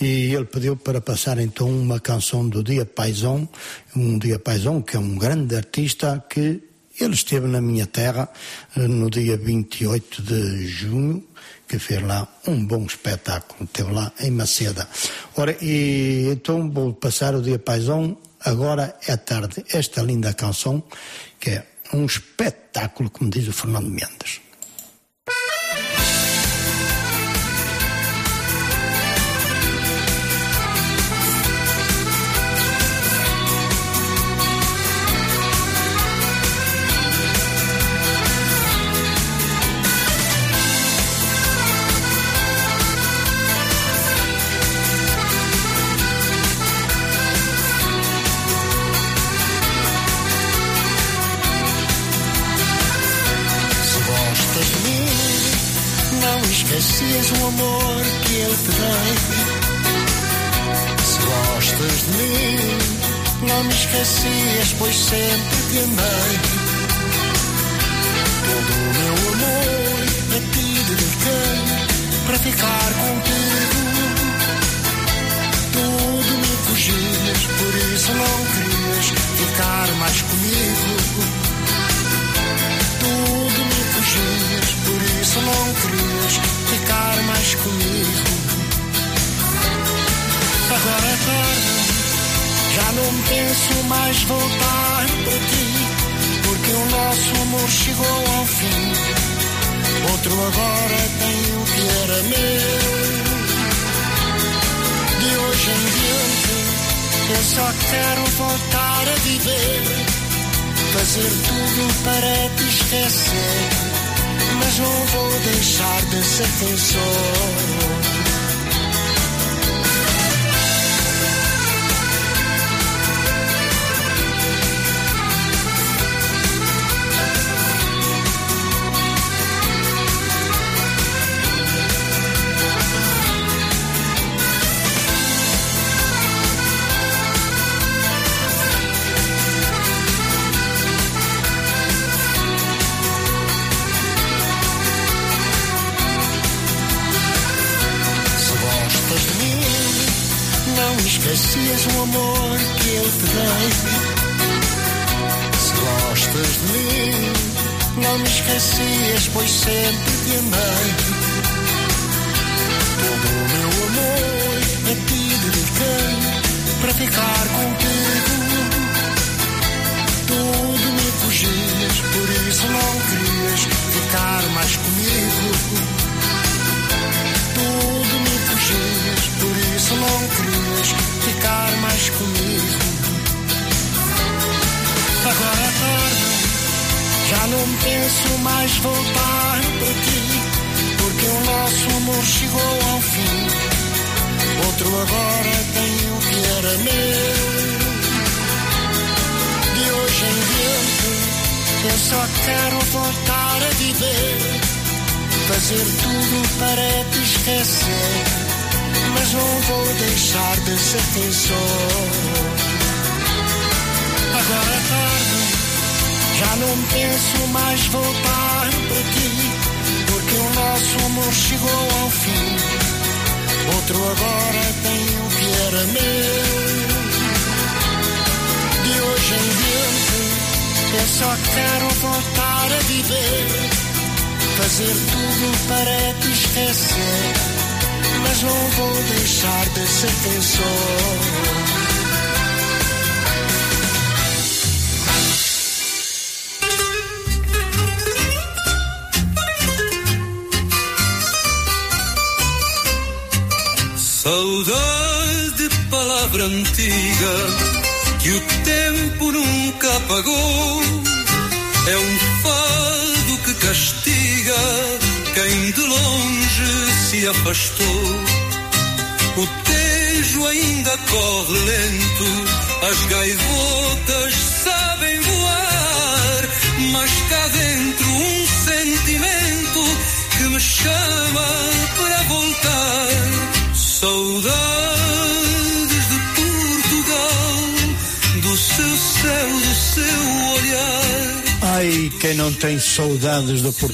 S7: e ele pediu para passar então uma canção do Dia Paisão, um Dia Paisão que é um grande artista que
S18: ele esteve na minha terra eh, no dia 28 de junho, que fez lá um bom espetáculo, esteve lá em Maceda. Ora, e então vou passar o dia paisão, agora é tarde, esta linda canção, que é um espetáculo, como diz o Fernando Mendes.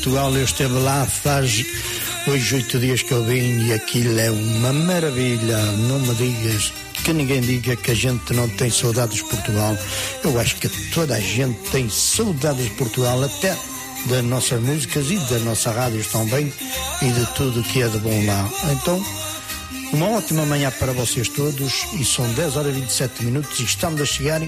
S7: Portugal.
S18: Eu esteve lá faz hoje oito dias que eu vim e aquilo é uma maravilha. Não me digas
S7: que ninguém diga que a gente não tem saudades de Portugal. Eu acho que toda a gente tem saudades de Portugal, até das nossas músicas e da nossa rádio também e de tudo que é de bom lá. Então, uma ótima manhã para vocês todos e são 10 horas e 27 minutos e estamos a chegar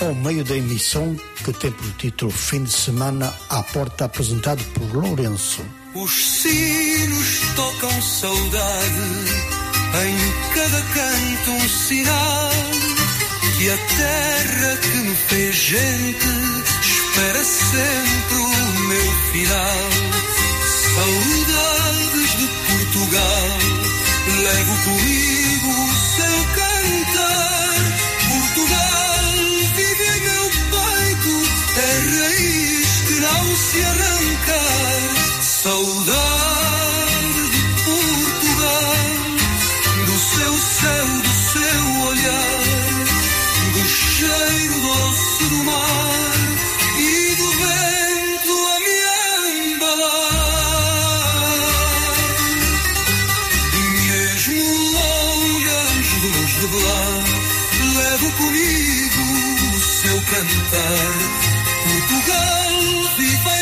S7: ao meio da emissão que tem por título Fim de Semana à Porta, apresentado por Lourenço.
S19: Os sinos tocam saudade, em cada canto um sinal. Que a terra que me fez gente espera sempre o meu final. Saudades de Portugal, levo comigo cantar. Portugal,
S20: viva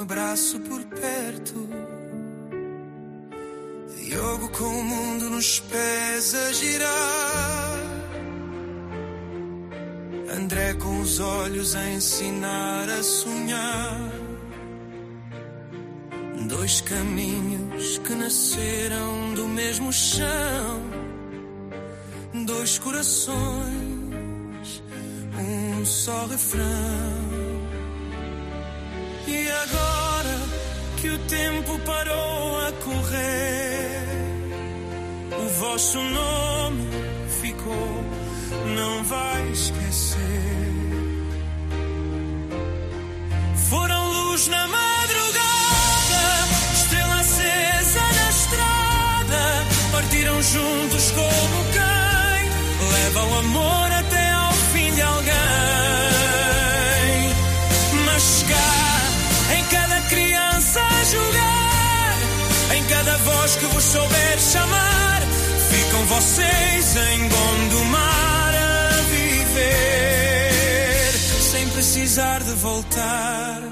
S20: um abraço por perto. Diogo com o mundo nos pés a girar. André com os olhos a ensinar a sonhar. Dois caminhos que nasceram do mesmo chão. Dois corações, um só refrão. Que o tempo parou a correr, o vosso nome ficou, não vai esquecer. Foram luz na madrugada, estrela acesa na estrada, partiram juntos como quem leva o amor cada voz que vos souber chamar, ficam vocês em Gondomar a viver, sem precisar de voltar.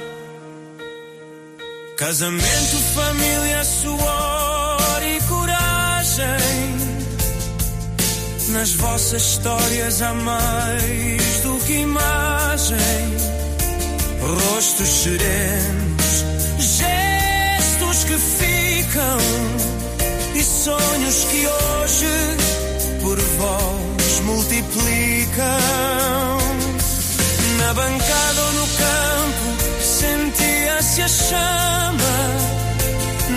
S20: Casamento, família, suor e coragem. Nas vossas histórias há mais do que imagem. Rostos serenos, ficam e sonhos que hoje por vós multiplicam. Na bancada ou no campo sentia-se a chama.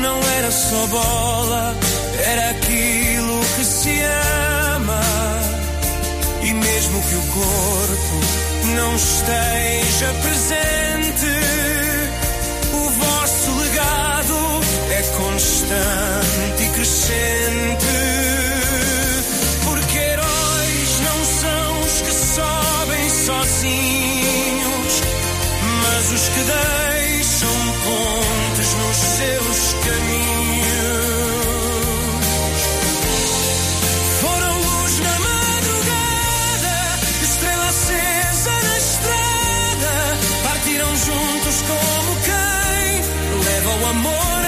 S20: Não era só bola, era aquilo que se ama. E mesmo que o corpo não esteja presente, constante e crescente. Porque heróis não são os que sobem sozinhos, mas os que deixam pontes nos seus caminhos. Juntos como quem leva o amor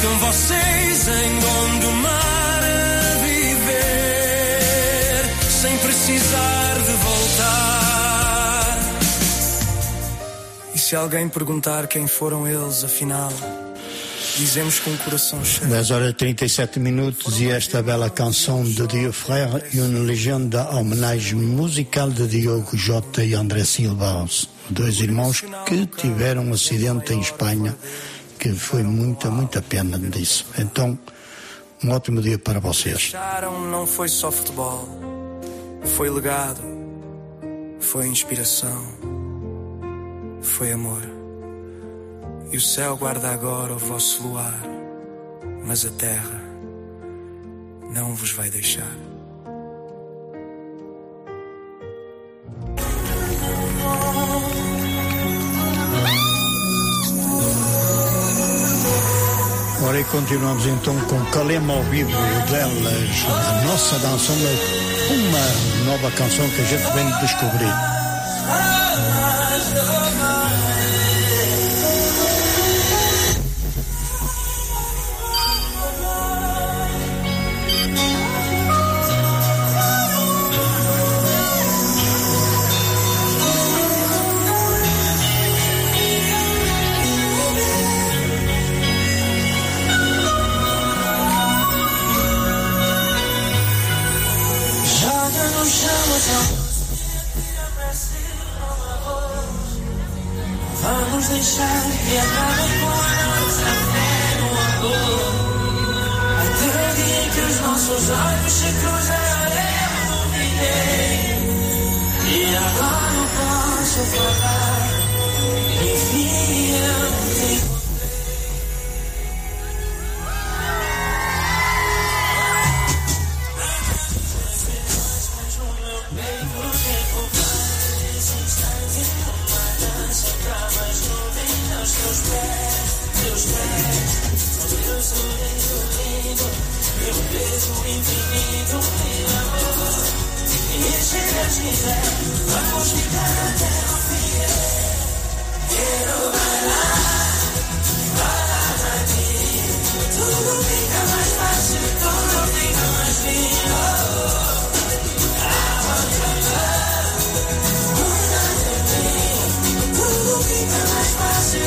S20: ficam vocês em Gondomar a viver, sem precisar de voltar. E se alguém perguntar quem foram eles, afinal, dizemos com o coração cheio.
S7: 10 horas e 37 minutos e esta bela canção de Dio Frère e uma legenda homenagem musical de Diogo Jota e André Silva, dois irmãos que tiveram um acidente em Espanha que foi muita, muita pena disso. Então, um ótimo dia para vocês.
S20: Não foi só futebol, foi legado, foi inspiração, foi amor. E o céu guarda agora o vosso luar, mas a terra não vos vai deixar.
S7: Ora, e continuamos então com Calema ao vivo delas, a nossa dança, uma, uma nova canção que a gente vem descobrir.
S8: Vamos deixar que acabe com a fé no amor. Até o dia em que os nossos olhos se no ninguém. E agora o posso falar. Enfim, eu te Teus pés, lindo, eu vejo o infinito em amor. E chegas de fé, vamos ficar até o fim. Quero bailar, pra ti. Tudo fica mais fácil, tudo fica mais lindo. Cuida de mim. Tudo fica mais fácil,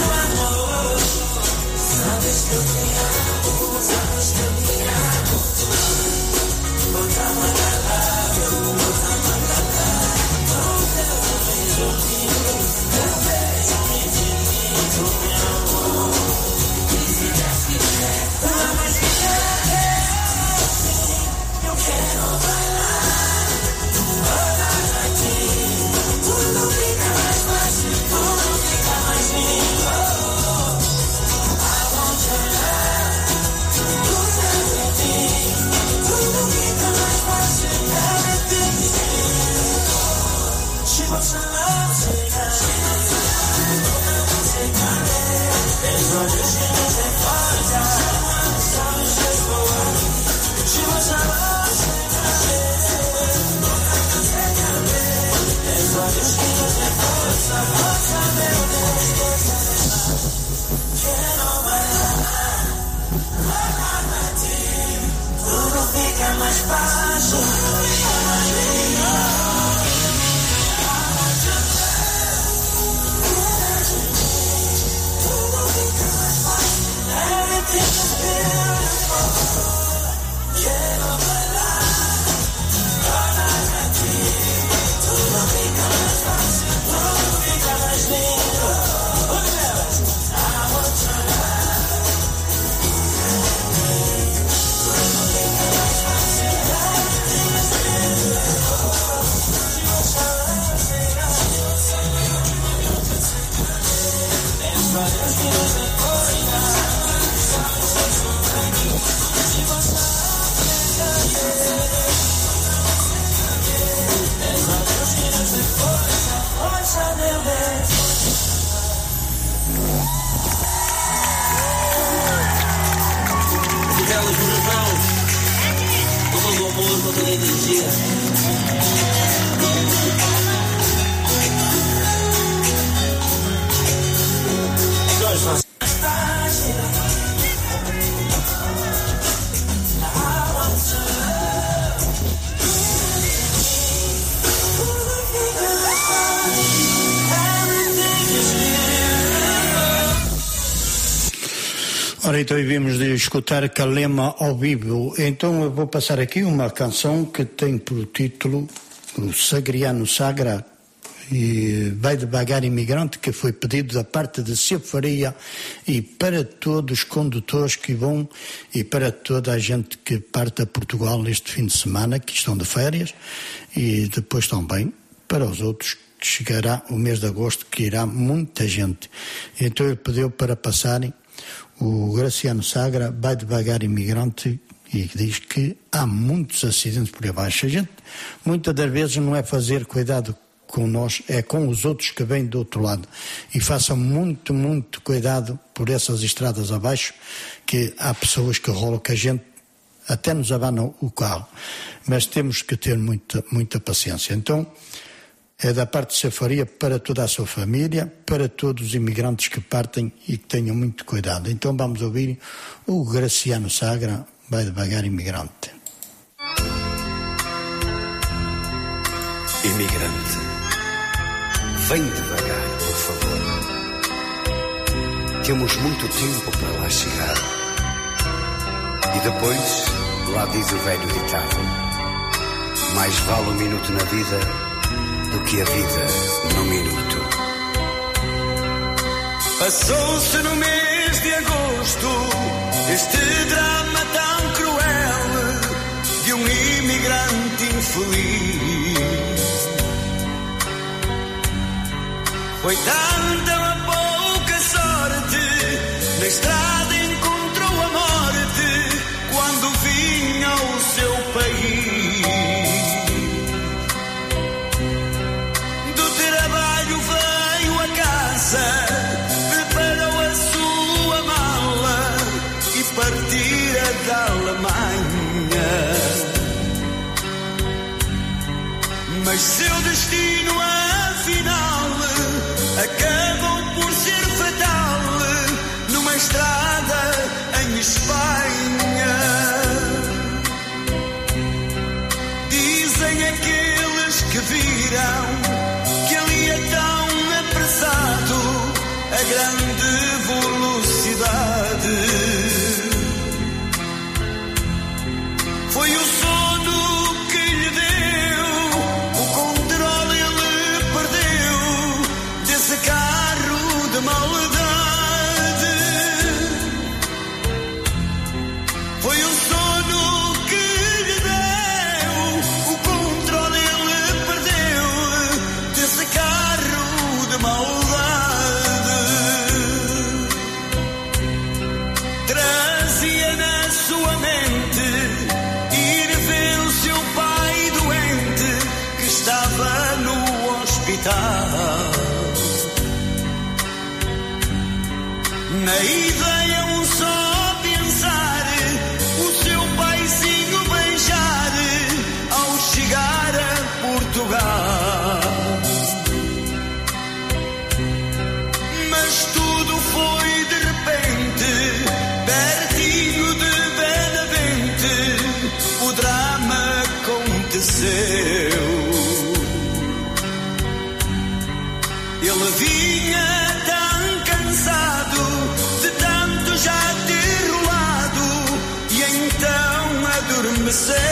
S7: então vimos de escutar Calema ao vivo. Então eu vou passar aqui uma canção que tem por título O Sagriano Sagra e Vai Devagar Imigrante, que foi pedido da parte de Seu Faria e para todos os condutores que vão e para toda a gente que parte a Portugal este fim de semana, que estão de férias, e depois também para os outros que chegará o mês de agosto, que irá muita gente. Então ele pediu para passarem o Graciano Sagra vai devagar imigrante e diz que há muitos acidentes por abaixo. A gente, muitas das vezes, não é fazer cuidado com nós, é com os outros que vêm do outro lado. E façam muito, muito cuidado por essas estradas abaixo, que há pessoas que rolam que a gente até nos abanam o carro. Mas temos que ter muita, muita paciência. Então, é da parte de Safaria para toda a sua família, para todos os imigrantes que partem e que tenham muito cuidado. Então vamos ouvir o Graciano Sagra, Vai Devagar Imigrante.
S21: Imigrante, vem devagar, por favor. Temos muito tempo para lá chegar. E depois, lá diz o velho ditado: mais vale um minuto na vida do que a vida num minuto.
S8: Passou-se no mês de agosto este drama tão cruel de um imigrante infeliz. Foi tanta uma pouca sorte na estrada. mas seu destino. नहीं the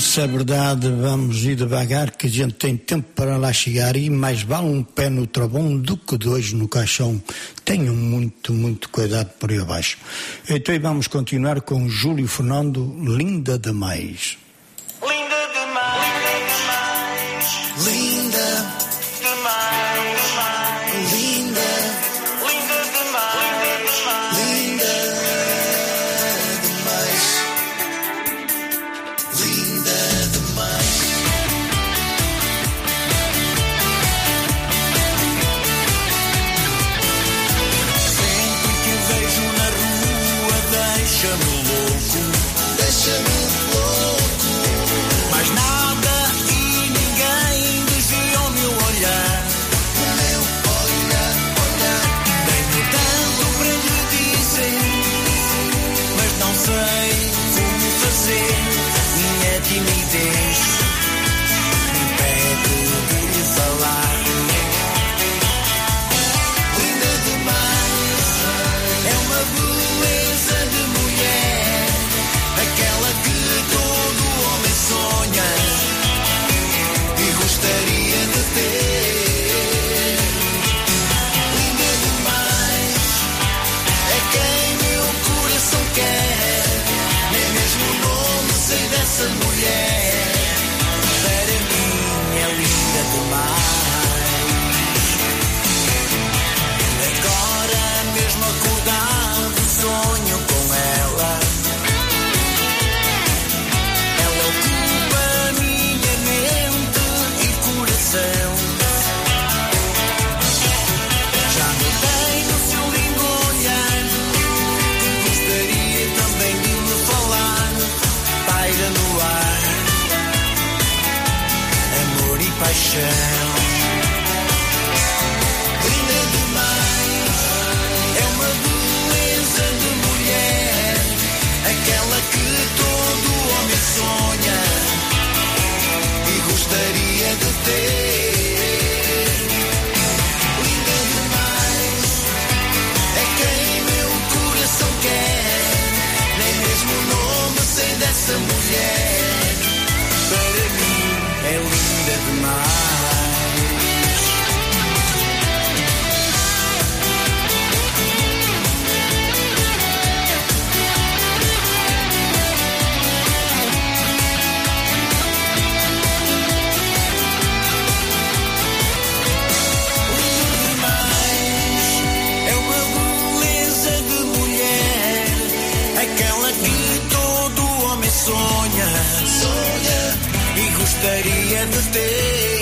S7: isso a verdade, vamos ir devagar, que a gente tem tempo para lá chegar e mais vale um pé no travão do que dois no caixão. Tenham muito, muito cuidado por aí abaixo. Então vamos continuar com Júlio Fernando, linda demais.
S10: Linda demais, linda demais. Linda
S22: estaría the usted.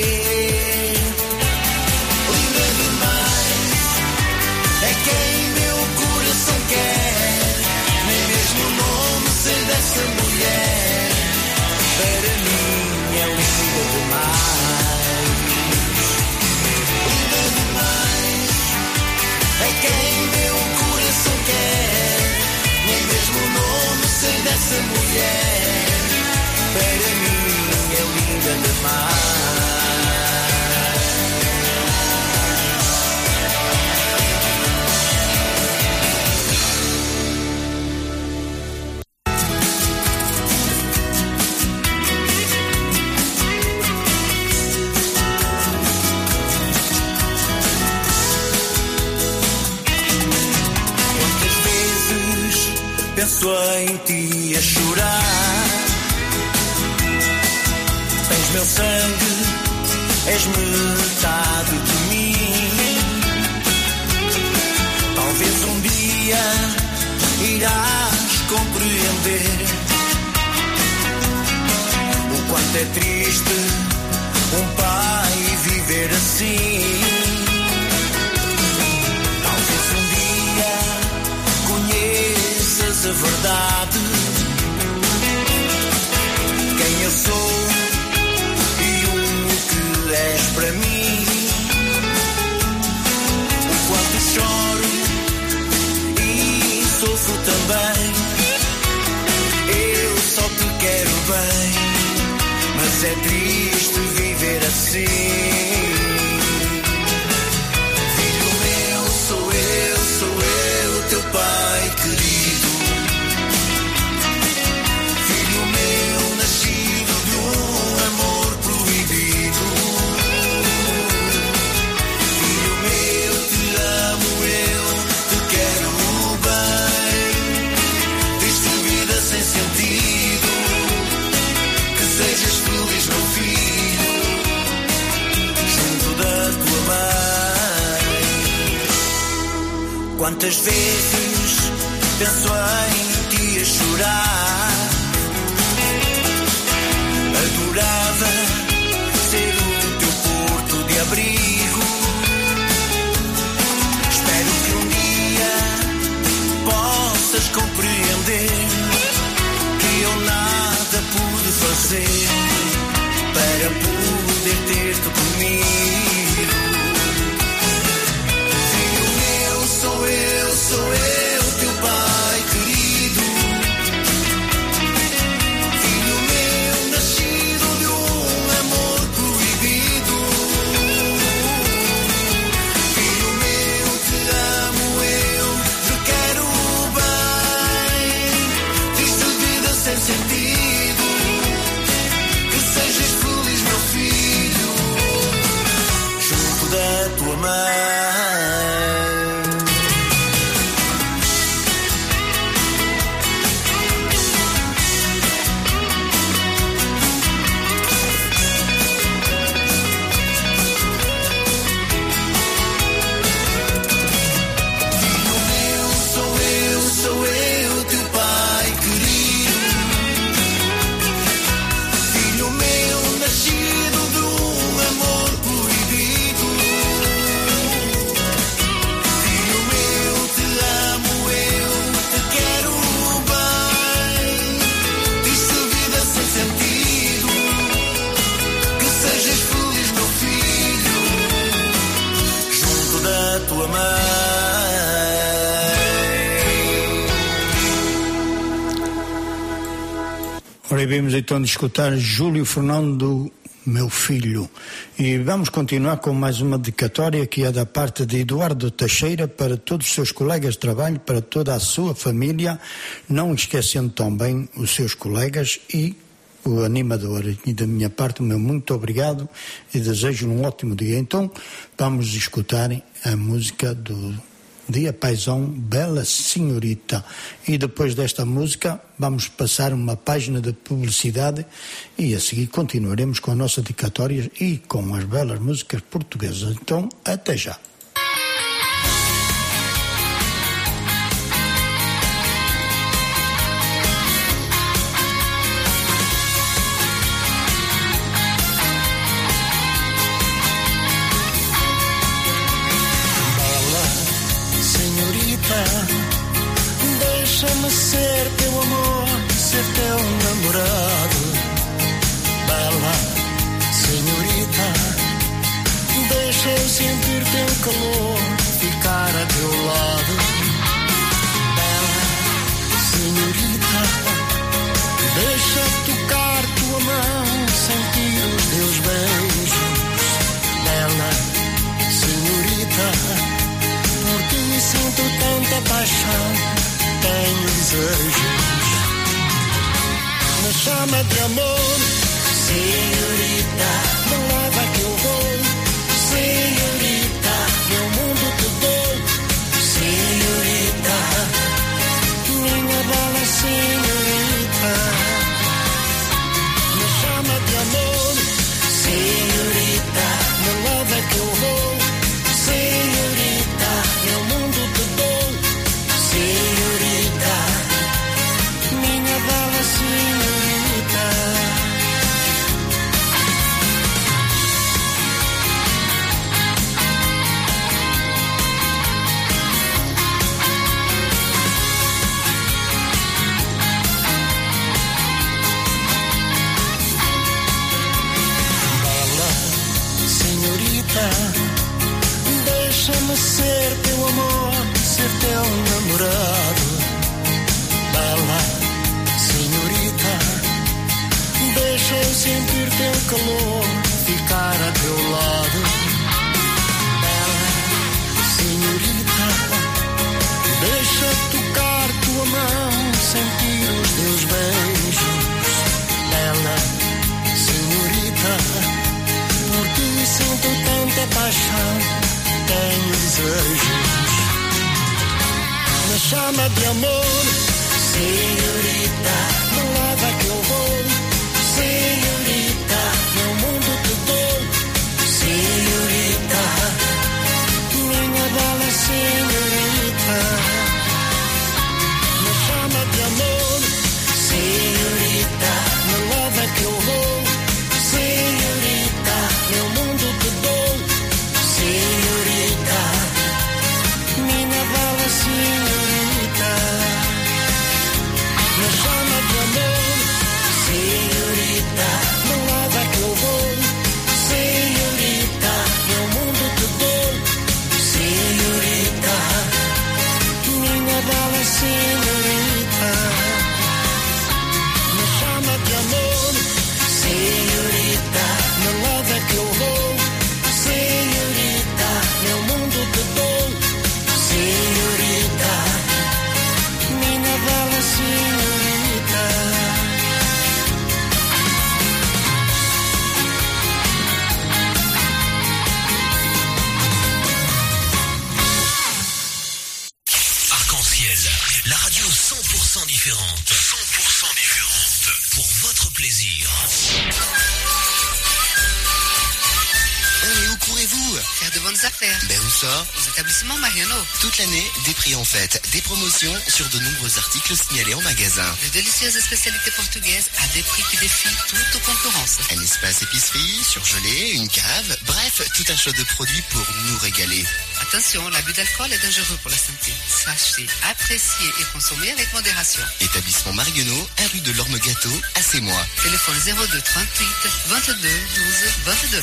S22: acabaram de
S18: escutar Júlio Fernando meu filho. E vamos continuar com mais uma dedicatória que é da parte de Eduardo Teixeira para todos os seus colegas de trabalho, para toda a sua família, não esquecendo também os seus colegas e o animador. E da minha parte, meu muito obrigado e desejo um ótimo dia. Então, vamos escutar a música do Dia Paisão, Bela Senhorita. E depois desta música, vamos passar uma página de publicidade e a seguir continuaremos com a nossa dicatória e com as belas músicas portuguesas. Então, até já.
S23: Signalés en magasin.
S24: De délicieuses spécialités portugaises à des prix qui défient toute concurrence.
S23: Un espace épicerie, surgelé, une cave, bref, tout un choix de produits pour nous régaler.
S24: Attention, l'abus d'alcool est dangereux pour la santé. Sachez, apprécier et consommer avec modération.
S23: Établissement Marionneau, un rue de l'Orme Gâteau, à moi.
S24: Téléphone 02 38 22 12 22.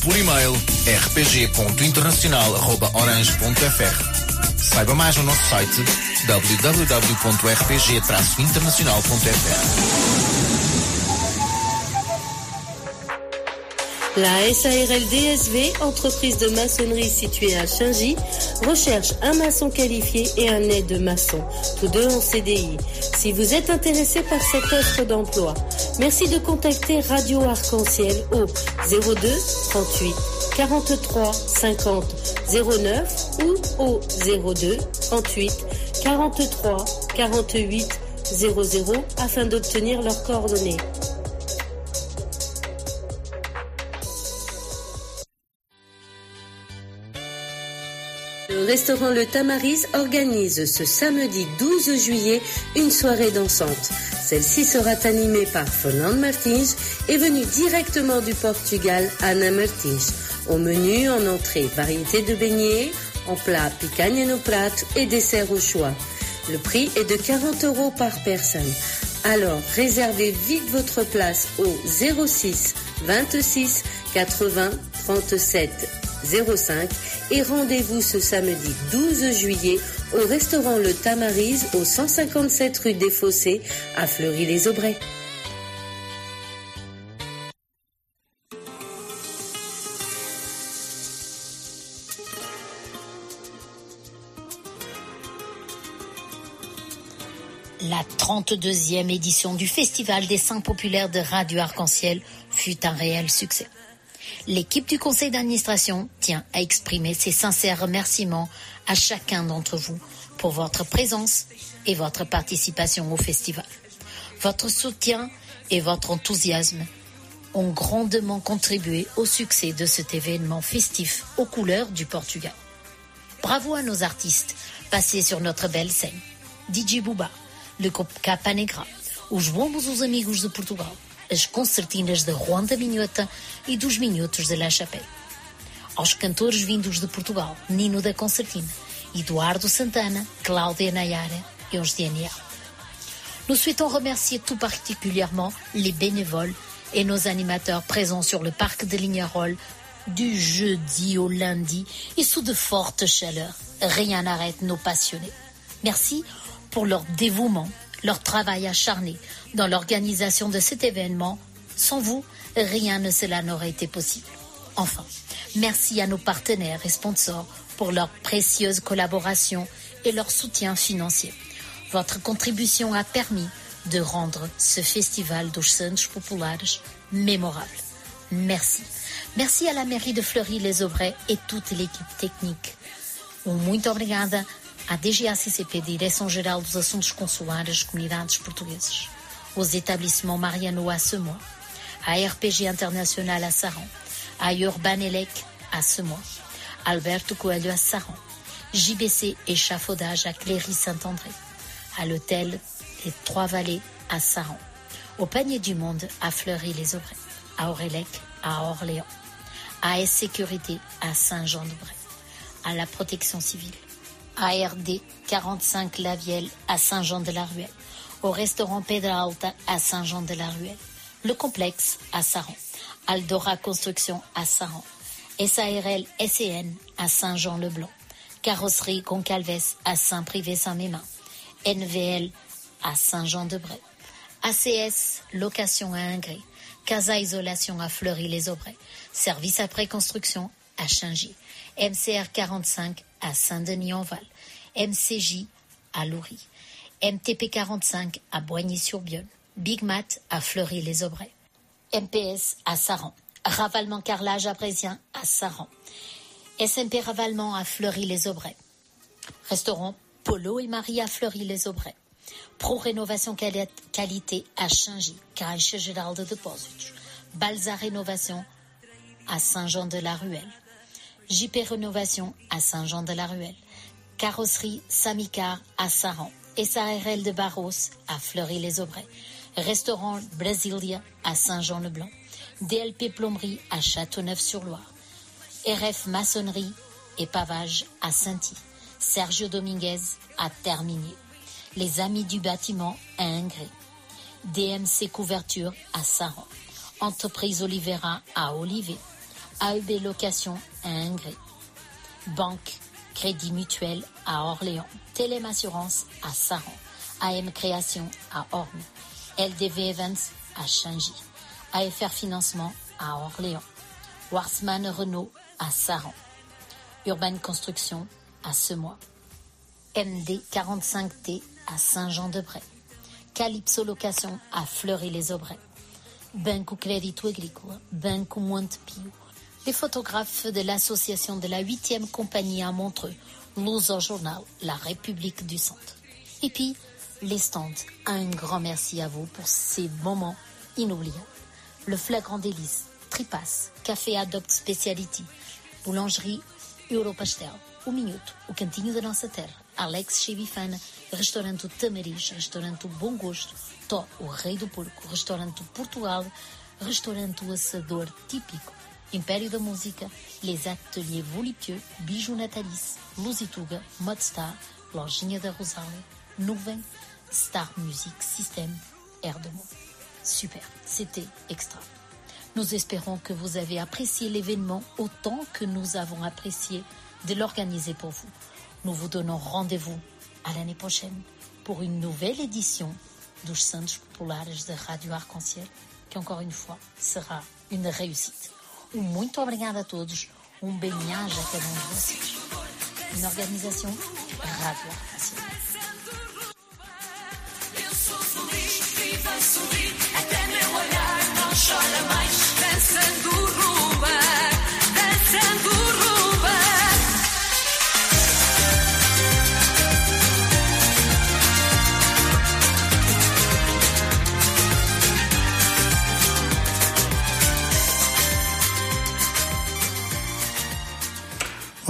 S2: por e-mail rpg.internacional.orange.fr. Saiba mais no nosso site www.rpg-international.fr.
S3: La SARL DSV, entreprise de maçonnerie située à Changy, recherche un maçon qualifié et un aide de maçon, tous deux en CDI. Si vous êtes intéressé par cette offre d'emploi, merci de contacter Radio Arc-en-Ciel au 02 38 43 50 09 ou au 02 38 43 48 00 afin d'obtenir leurs coordonnées. Restaurant Le Tamaris organise ce samedi 12 juillet une soirée dansante. Celle-ci sera animée par Fernand Martins et venue directement du Portugal, Anna Martins. Au menu, en entrée, variété de beignets, en plat, picanha no prato et dessert au choix. Le prix est de 40 euros par personne. Alors, réservez vite votre place au 06 26 80 37 05 et rendez-vous ce samedi 12 juillet au restaurant Le Tamarise au 157 rue des Fossés à Fleury-les-Aubrais.
S4: La 32e édition du Festival des Saints populaires de Radio Arc-en-Ciel fut un réel succès. L'équipe du conseil d'administration tient à exprimer ses sincères remerciements à chacun d'entre vous pour votre présence et votre participation au festival. Votre soutien et votre enthousiasme ont grandement contribué au succès de cet événement festif aux couleurs du Portugal. Bravo à nos artistes passés sur notre belle scène. DJ Buba, le groupe Capa Negra, os bombos os amigos de Portugal, as concertinas da Minhota e dos Minhotos de La Chapelle. Aos cantores vindos de Portugal, Nino da Concertina, Eduardo Santana, Cláudia Nayara et DNA. Nous souhaitons remercier tout particulièrement les bénévoles et nos animateurs présents sur le parc de Lignerolles du jeudi au lundi et sous de fortes chaleurs. Rien n'arrête nos passionnés. Merci pour leur dévouement, leur travail acharné dans l'organisation de cet événement. Sans vous, rien de cela n'aurait été possible. Enfin, merci à nos partenaires et sponsors pour leur précieuse collaboration et leur soutien financier. Votre contribution a permis de rendre ce festival dos Santos Populares mémorable. Merci. Merci à la mairie de Fleury-les-Aubrais et toute l'équipe technique. Muito obrigada à DGACCP, Direção-Geral dos Assuntos Consulares Comunidades Portuguesas, aux établissements Mariano à Semois, à RPG International à Saran, à Urbanelec à Semois, Alberto Coelho à Saran, JBC Échafaudage à Cléry-Saint-André, à l'hôtel Les Trois-Vallées à Saran, Au panier du monde, à Fleury-les-Aubrais, à Aurélec, à Orléans, à S Sécurité, à Saint-Jean-de-Bray, à la protection civile, à RD 45 Lavielle, à Saint-Jean-de-la-Ruelle, au restaurant Pedra Alta, à Saint-Jean-de-la-Ruelle, le complexe à Saran, Aldora Construction à Saran, SARL SEN à Saint-Jean-le-Blanc, Carrosserie Goncalves à Saint-Privé-Saint-Mémin, NVL à Saint-Jean-de-Bray, ACS Location à Ingré, Casa Isolation à Fleury-les-Aubrais, Service après construction à Chingy, MCR 45 à Saint-Denis-en-Val, MCJ à Loury, MTP 45 à Boigny-sur-Bionne, Big Mat à Fleury-les-Aubrais, MPS à Saran, Ravalement Carrelage à Brésien à Saran, SMP Ravalement à Fleury-les-Aubrais, Restaurant Polo et Marie à Fleury-les-Aubrais, Pro Rénovation Quali- Qualité à Chingy, Caixa Geral de Depósitos, Balsa Rénovation à Saint-Jean-de-la-Ruelle, JP Rénovation à Saint-Jean-de-la-Ruelle, Carrosserie Samicar à Saran, SARL de Barros à Fleury-les-Aubrais, Restaurant Brasilia à Saint-Jean-le-Blanc, DLP Plomberie à Châteauneuf-sur-Loire, RF Maçonnerie et Pavage à Sainty, Sergio Dominguez à Terminier, Les Amis du Bâtiment à Ingré, DMC Couverture à Saran, Entreprise Olivera à Olivet, AEB Location à Ingré, Banque Crédit Mutuel à Orléans, Télém Assurance à Saran, AM Création à Orne, LDV Events à Chingy, AFR Financement à Orléans, Warsman Renault à Saran, Urban Construction à Semois, MD 45T à Saint-Jean-de-Bray, Calypso Location à Fleury-les-Aubrais, Banco Crédito Agrícola, Banco Montepio, les photographes de l'association de la 8e compagnie à Montreux, Luz au journal La République du Centre. Et puis, les stands, un grand merci à vous pour ces moments inoubliables. Le flagrant délice, Tripas, Café Adopt Speciality, Boulangerie Europastel, O Minuto, O Cantinho da Nossa Terra, Alex Chivifana, Restaurante Tamariz, Restaurante Bom Gosto, Tó, o Rei do Porco, Restaurante Portugal, Restaurante Assador Típico, Império da Música, Les Ateliers Voluptueux, Bijou Natalice, Lusituga, Modstar, Lojinha da Rosália, Nuvem, Star Music System, Air de Mots. Super, c'était extra. Nous espérons que vous avez apprécié l'événement autant que nous avons apprécié de l'organiser pour vous. Nous vous donnons rendez-vous à l'année prochaine pour une nouvelle édition dos Santos Populares da Rádio Arc-en-Ciel, que encore une fois sera une réussite. Um muito obrigada a todos, um bem-aja a cada um de vocês. Uma organização Rádio Arc-en-Ciel.
S8: Eu até meu olhar não chora mais.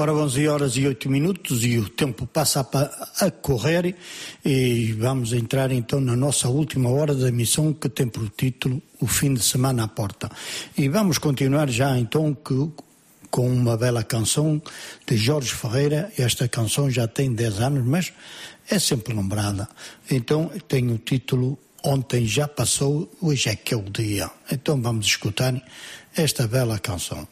S7: Ora, 11 horas e 8 minutos e o tempo passa a, correr e vamos entrar então na nossa última hora da emissão que tem por título O Fim de Semana à Porta. E vamos continuar já então que- com uma bela canção de Jorge Ferreira. Esta canção já tem 10 anos, mas é sempre lembrada. Então tem o título Ontem já passou, hoje é que é o dia. Então vamos escutar esta bela canção.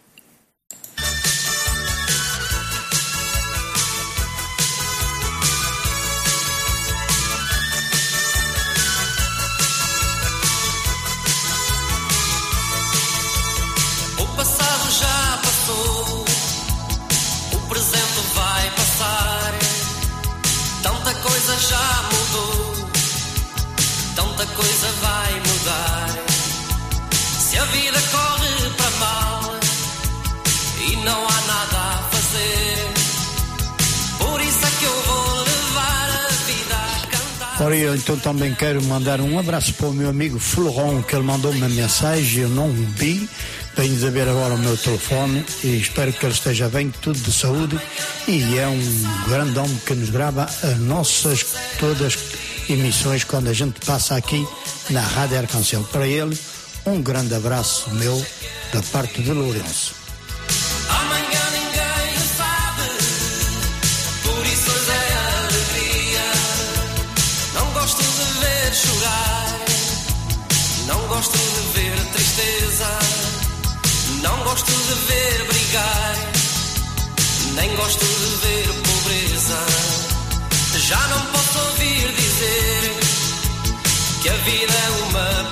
S25: Coisa vai mudar. Se a vida corre para mal e não há nada a fazer, por isso é que eu vou levar a vida a cantar.
S7: Ora, eu então também quero mandar um abraço para o meu amigo Floron, que ele mandou uma mensagem, eu não vi, venho a ver agora o meu telefone e espero que ele esteja bem, tudo de saúde. E é um grande homem que nos grava as nossas todas emissões quando a gente passa aqui na Rádio Arcancel. Para ele, um grande abraço meu da parte de Lourenço.
S25: É chorar, não gosto de ver tristeza, não gosto de ver brigar, nem gosto de ver pobreza. Já não posso que a vida é uma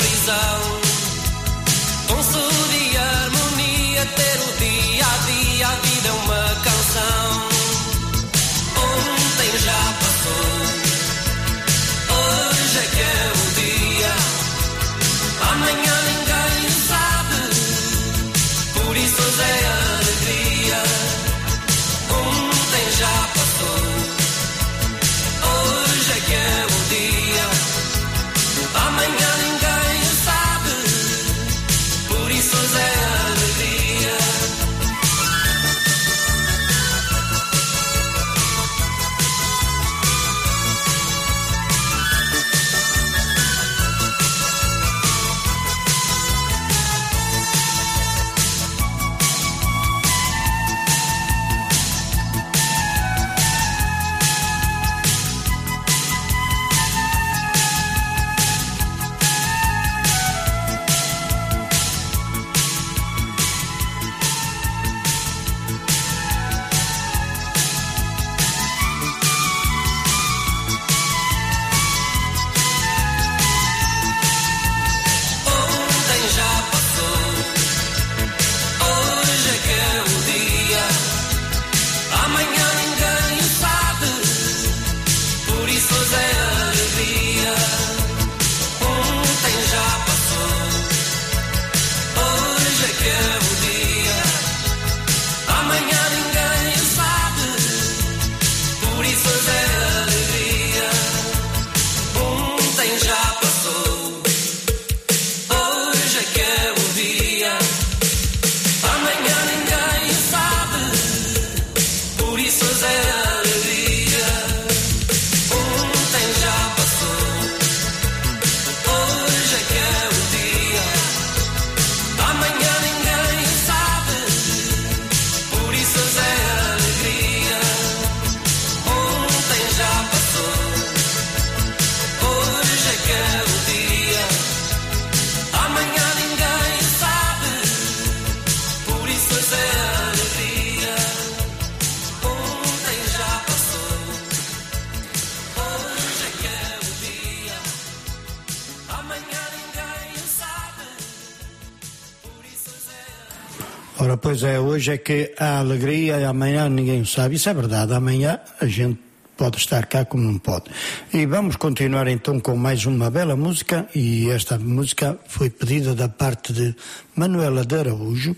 S25: hoje é que
S7: há alegria e amanhã ninguém sabe. Isso é verdade, amanhã a gente pode estar cá como não pode. E vamos continuar então com mais uma bela música e esta música foi pedida da parte de Manuela de Araújo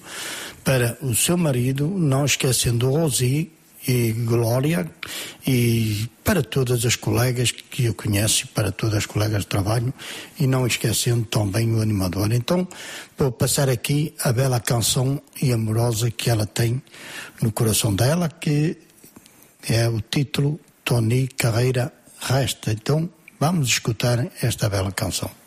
S7: para o seu marido, não esquecendo Rosi e Glória e para todas as colegas que eu conheço, para todas as colegas de trabalho e não esquecendo também o animador. Então vou passar aqui a bela canção e amorosa que ela tem no coração dela, que é o título Tony Carreira Resta. Então vamos escutar esta bela canção.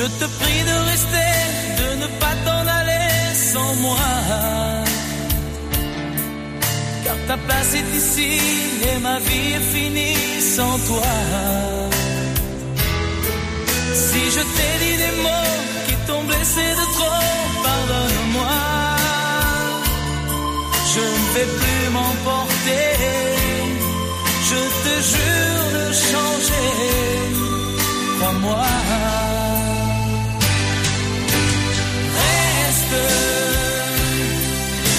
S14: Je te prie de rester, de ne pas t'en aller sans moi. Car ta place est ici et ma vie est finie sans toi. Si je t'ai dit des mots qui t'ont blessé de trop, pardonne-moi. Je ne vais plus m'emporter. Je te jure de changer. Crois-moi.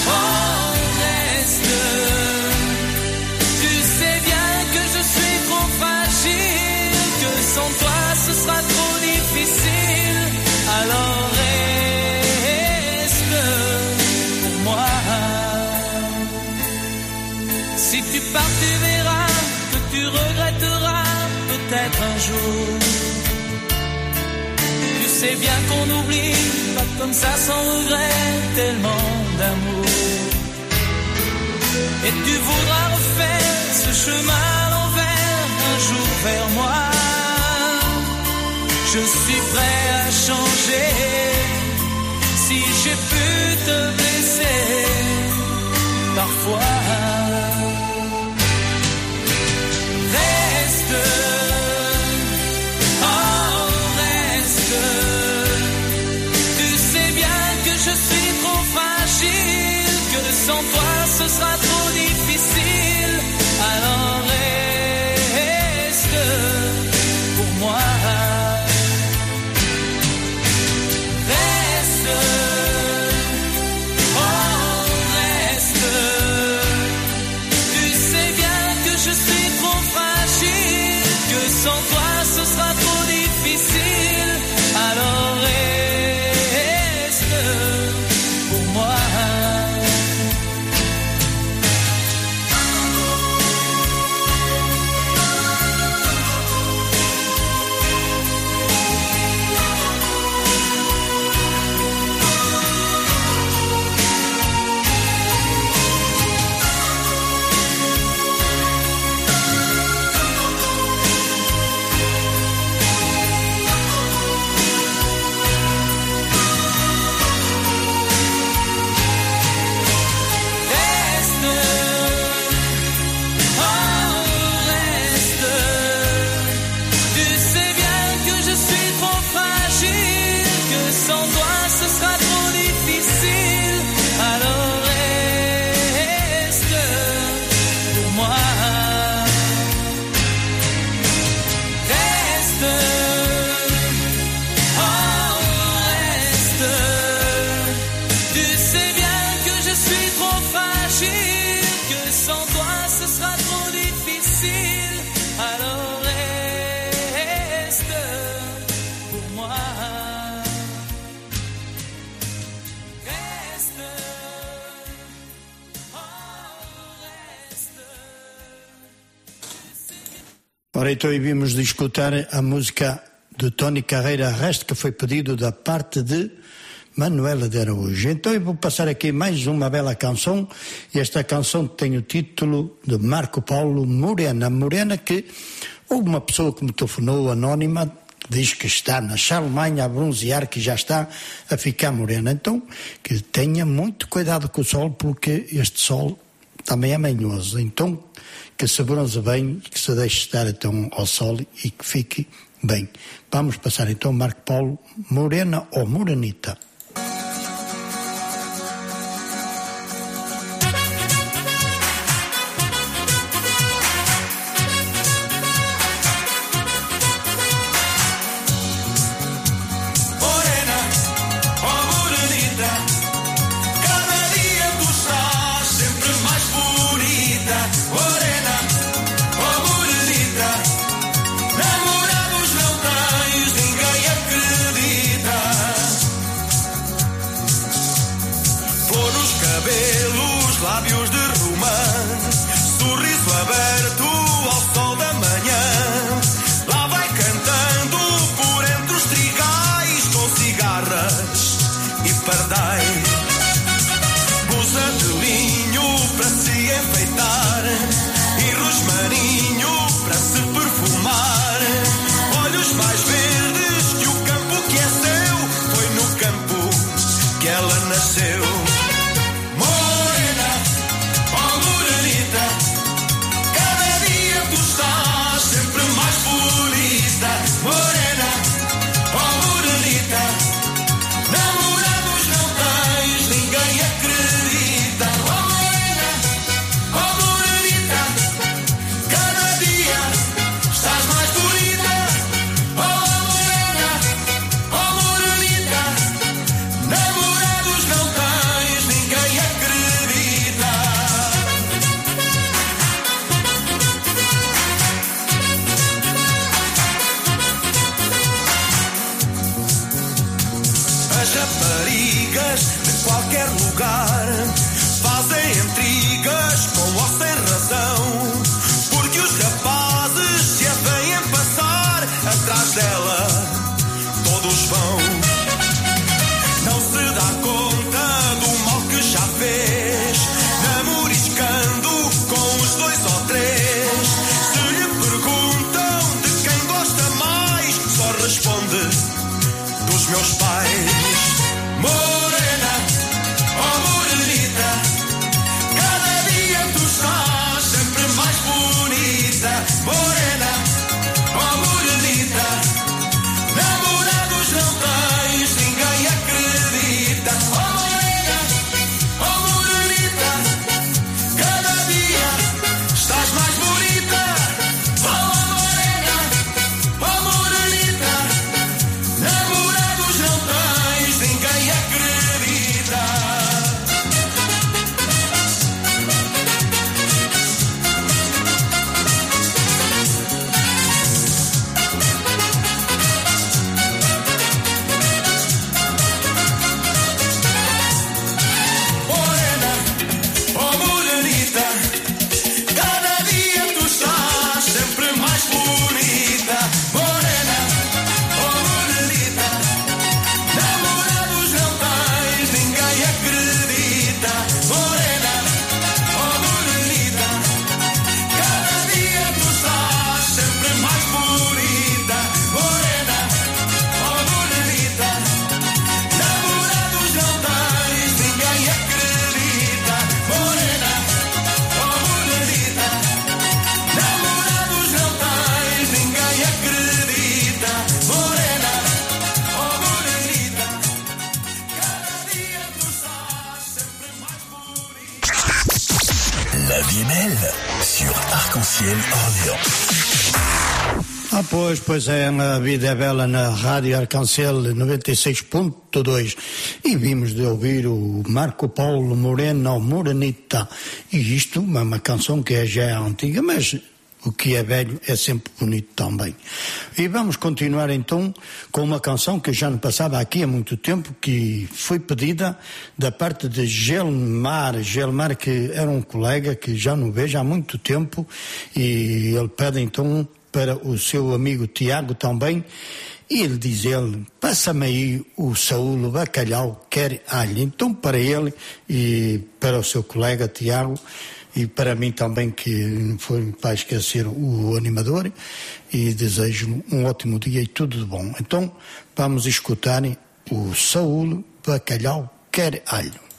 S14: Oh reste. Tu sais bien que je suis trop fragile, que sans toi ce sera trop difficile. Alors reste pour moi. Si tu pars, tu verras que tu regretteras peut-être un jour. Tu sais bien qu'on oublie comme ça sans regret tellement d'amour. Et tu voudras refaire ce chemin à l'envers un jour vers moi. Je suis prêt à changer si j'ai pu te blesser parfois.
S8: Ora, então vimos de escutar a música de Tony Carreira Reste, que foi pedido da parte de Manuela de Araújo. Então eu vou passar aqui mais uma bela canção, e esta canção tem o título de Marco Paulo Morena. Morena que houve uma pessoa que me telefonou, anónima, diz que está na Alemanha a bronzear, que já está a ficar morena. Então, que tenha muito cuidado com o sol, porque este sol também é manhoso. Então, que se bronze bem, que se deixe estar então ao sol e que fique bem. Vamos passar então Marco Paulo Morena ou Morenita.
S7: Pois é, a vida é bela na Rádio Arcancel 96.2 e vimos de ouvir o Marco Paulo Moreno Morenita. E isto é uma canção que é já é antiga, mas o que é velho é sempre bonito também. E vamos continuar então com uma canção que já não passava aqui há muito tempo, que foi pedida da parte de Gelmar, Gelmar que era um colega que já não vejo há muito tempo e ele pede então para o seu amigo Tiago também e ele diz ele, passa-me aí o Saúl Bacalhau quer alho. Então para ele e para o seu colega Tiago e para mim também que não foi para esquecer o animador e desejo um ótimo dia e tudo de bom. Então vamos escutar o Saúl Bacalhau quer alho.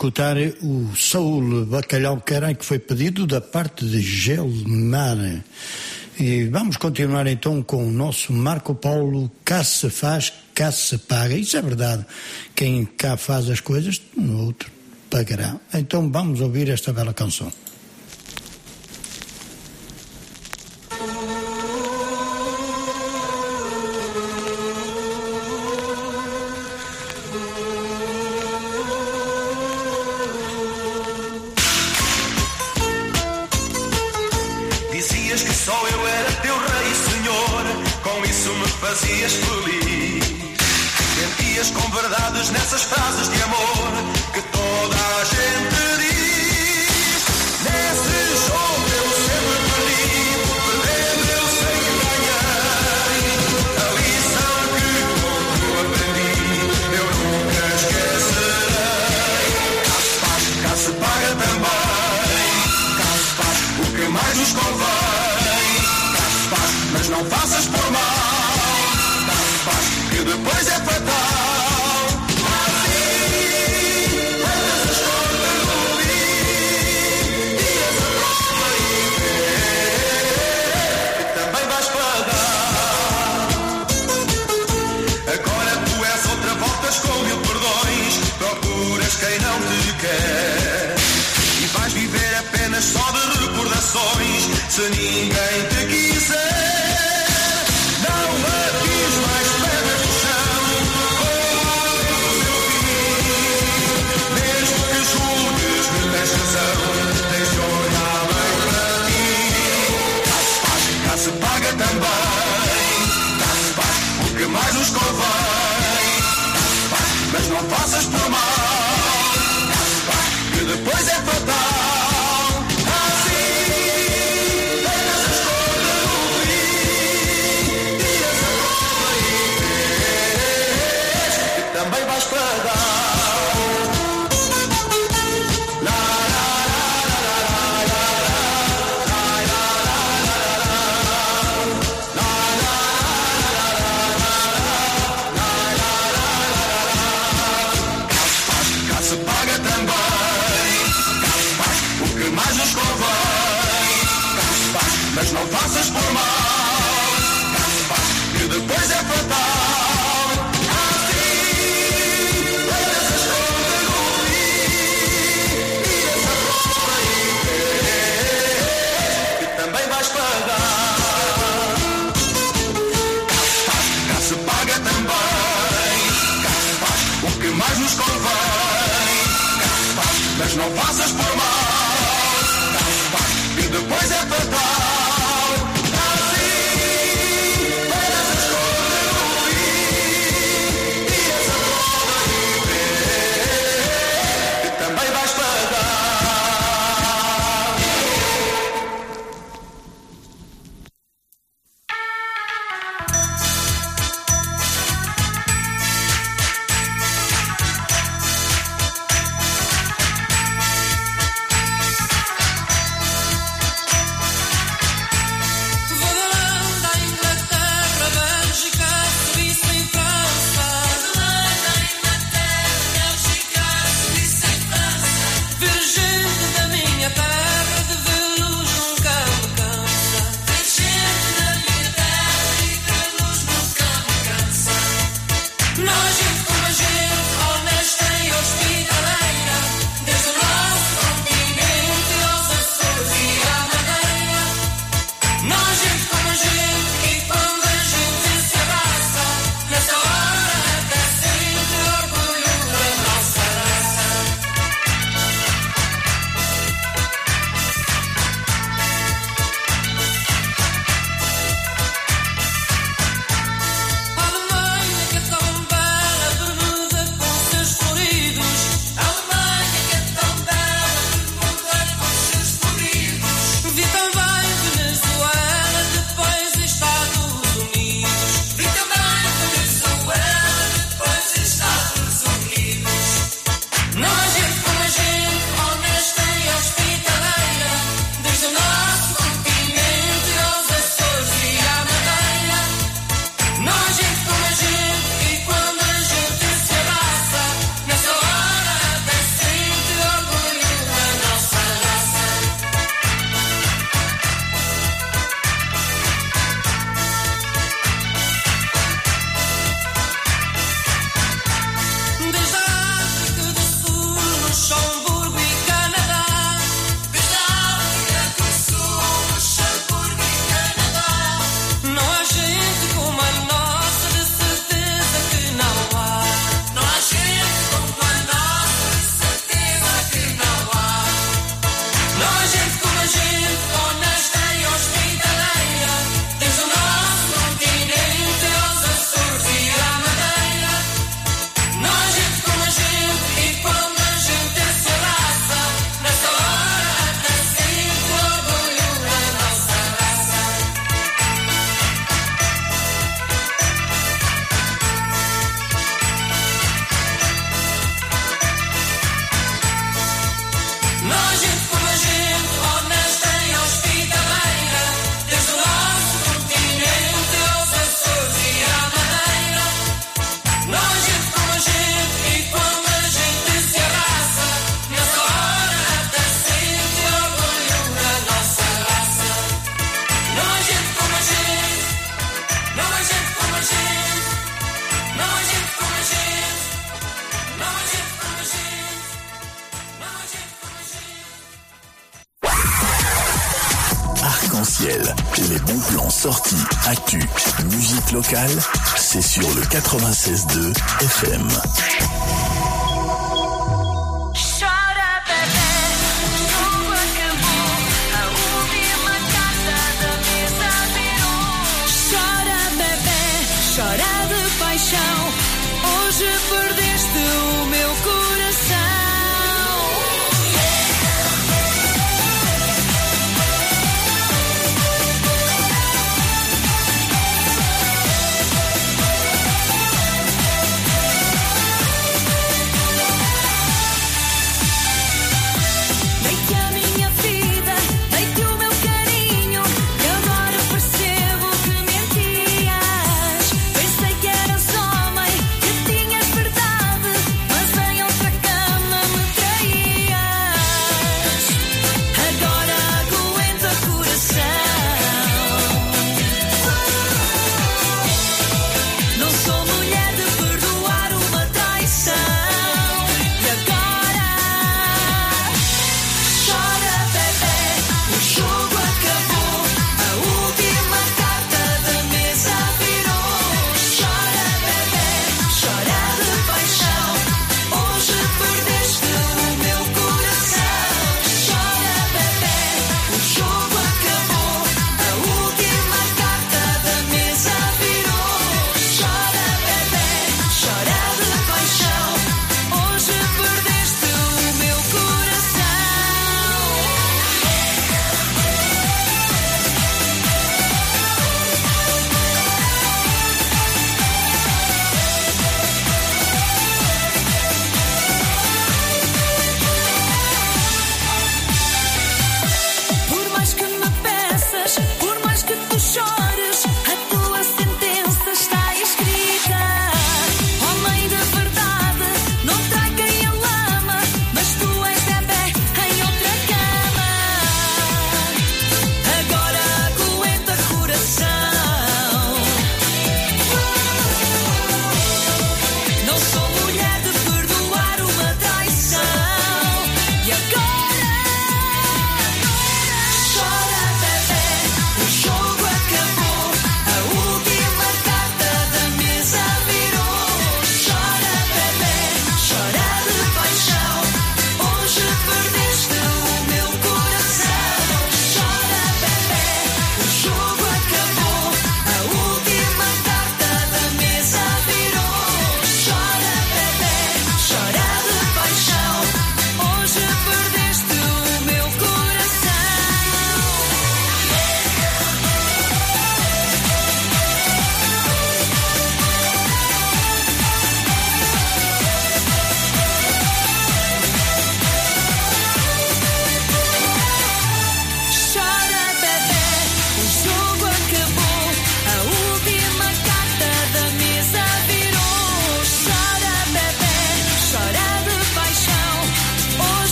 S8: escutar o Saúl Bacalhau Caran, que foi pedido da parte de Gelmar. E vamos continuar então com o nosso Marco Paulo Cá se faz, cá se paga. Isso é verdade. Quem cá faz as coisas, no outro pagará. Então vamos ouvir esta bela canção.
S12: locale, c'est sur le 96.2 FM.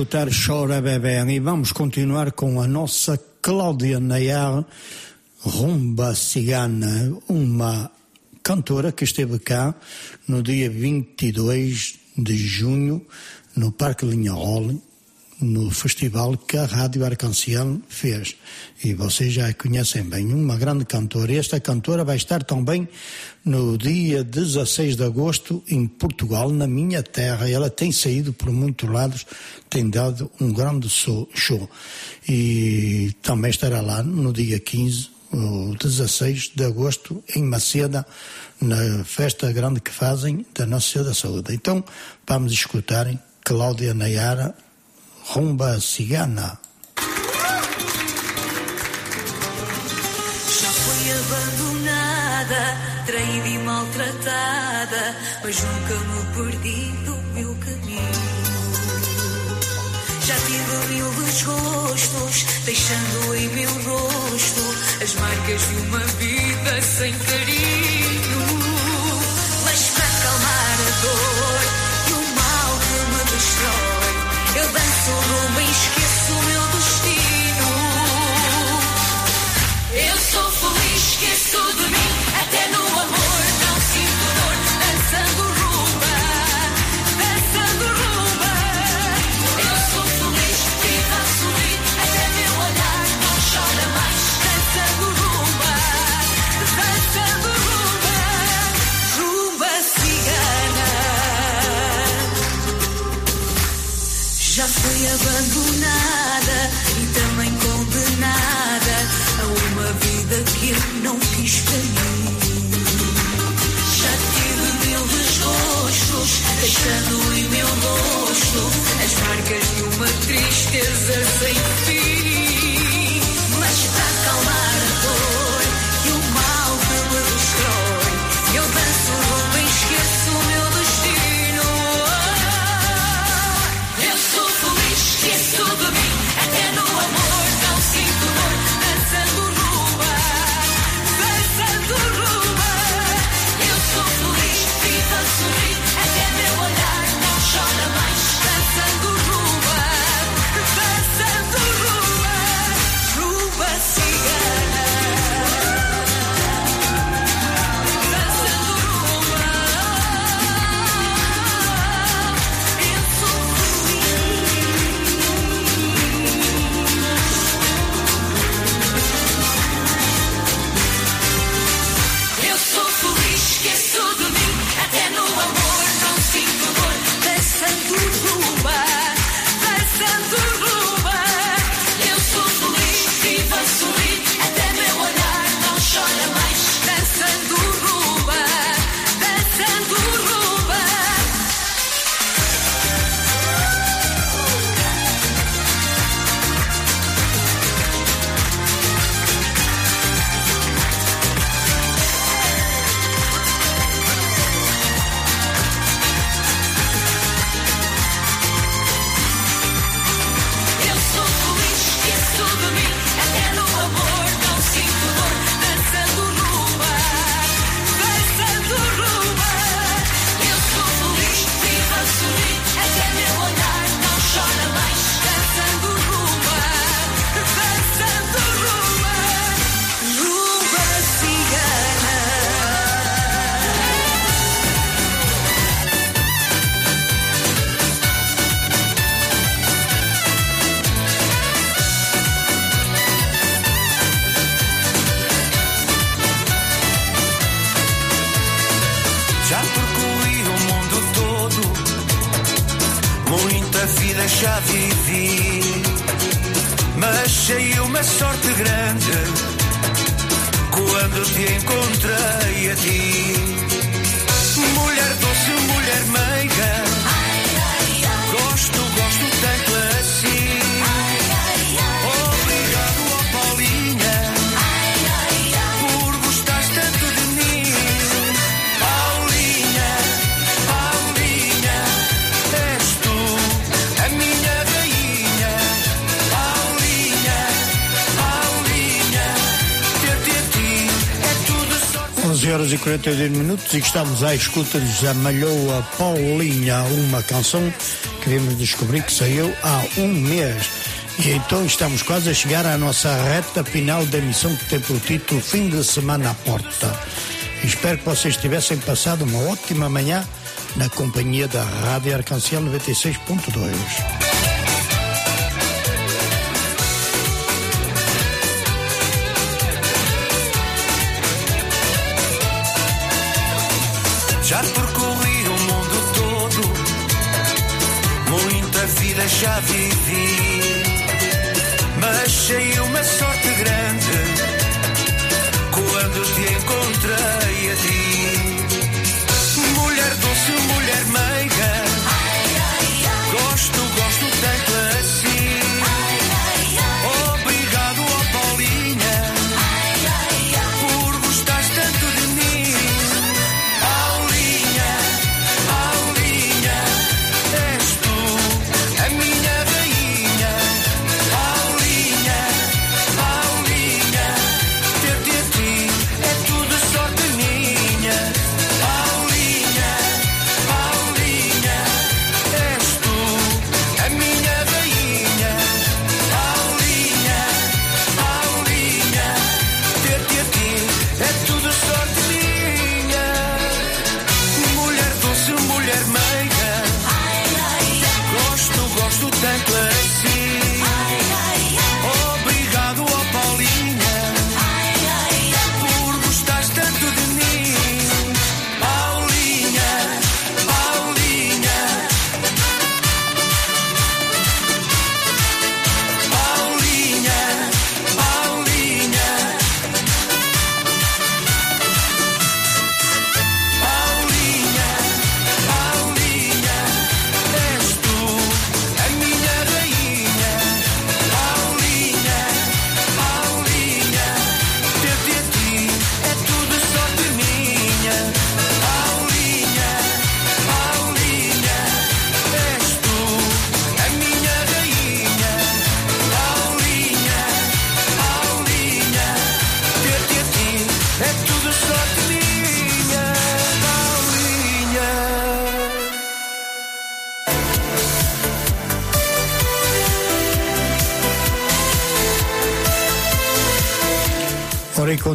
S7: escutar Chora Bebem e vamos continuar com a nossa Cláudia Nayar, rumba cigana, uma cantora que esteve cá no dia 22 de junho no Parque Linha Linharol, no festival que a Rádio Arcanciel fez e vocês já a conhecem bem, uma grande cantora. Esta cantora vai estar também no dia 16 de agosto em Portugal, na minha terra. Ela tem saído por muitos lados, tem dado um grande show. E também estará lá no dia 15 o 16 de agosto em Maceda, na festa grande que fazem da Nossa Senhora da Saúde. Então, vamos escutarem Cláudia Nayara, Rumba Cigana.
S12: traída e maltratada, mas nunca me perdi do meu caminho. Já tive mil desgostos, deixando em meu rosto as marcas de uma vida sem carinho.
S17: Jesus. there? 42 minutos e estamos à escuta de Zamalhoa Paulinha, uma canção que vimos descobrir que saiu há um mês. E então estamos quase a chegar à nossa reta final da emissão que tem pelo título Fim de Semana à Porta. Espero que vocês tivessem passado uma ótima manhã na companhia da Rádio Arcancel 96.2.
S10: Já percorri o mundo todo, muita vida já vivi.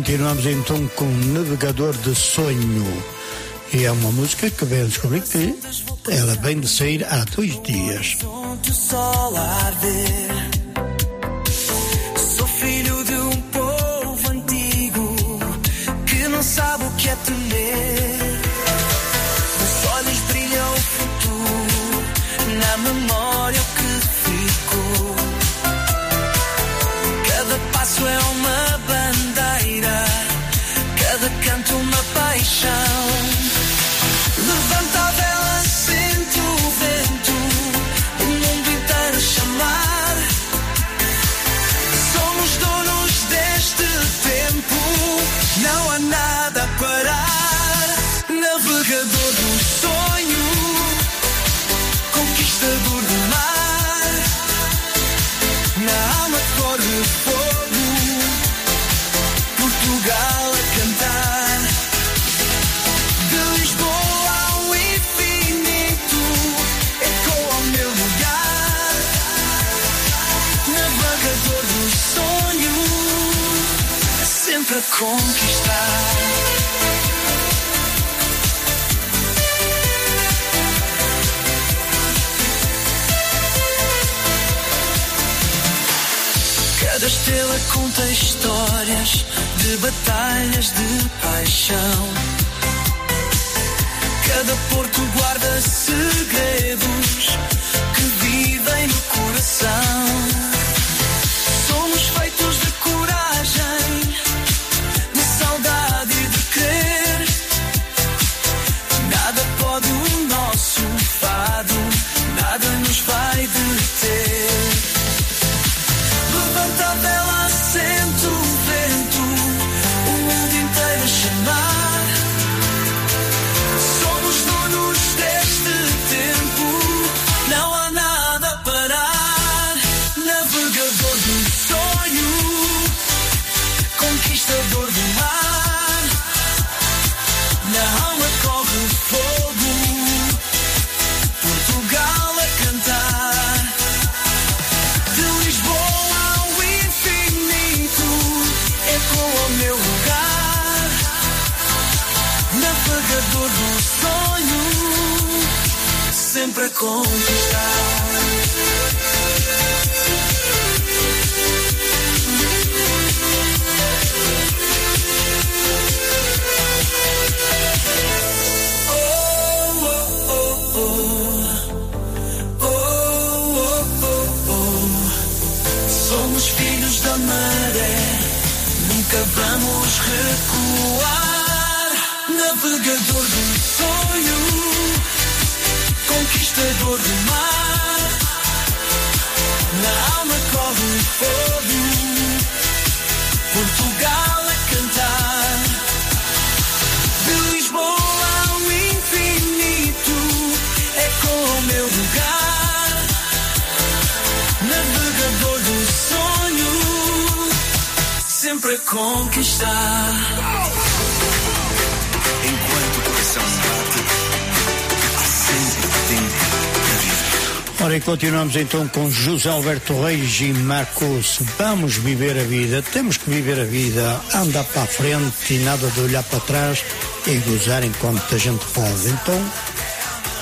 S10: Continuamos então com Navegador de Sonho. E é uma música que vem descobrir que ela vem de sair há dois dias.
S17: Sou filho de um povo antigo que não sabe o que é temer. batalhas de paixão. Cada porto guarda segredos. conquistar.
S7: Enquanto o coração bate, há sempre tempo.
S10: Ora, e continuamos então com José Alberto Reis e Marcos. Vamos viver a vida, temos que viver a vida, andar para a frente e nada de olhar para trás e gozar enquanto a gente pode. Então,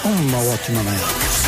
S10: uma ótima manhã.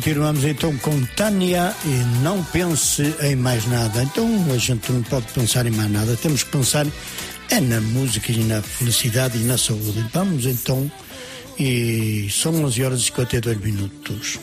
S12: continuamos então com Tânia e não pense em mais nada. Então a gente não pode pensar em mais nada, temos que pensar é na música e na felicidade e na saúde. Vamos então, e são 11 horas e 52 minutos.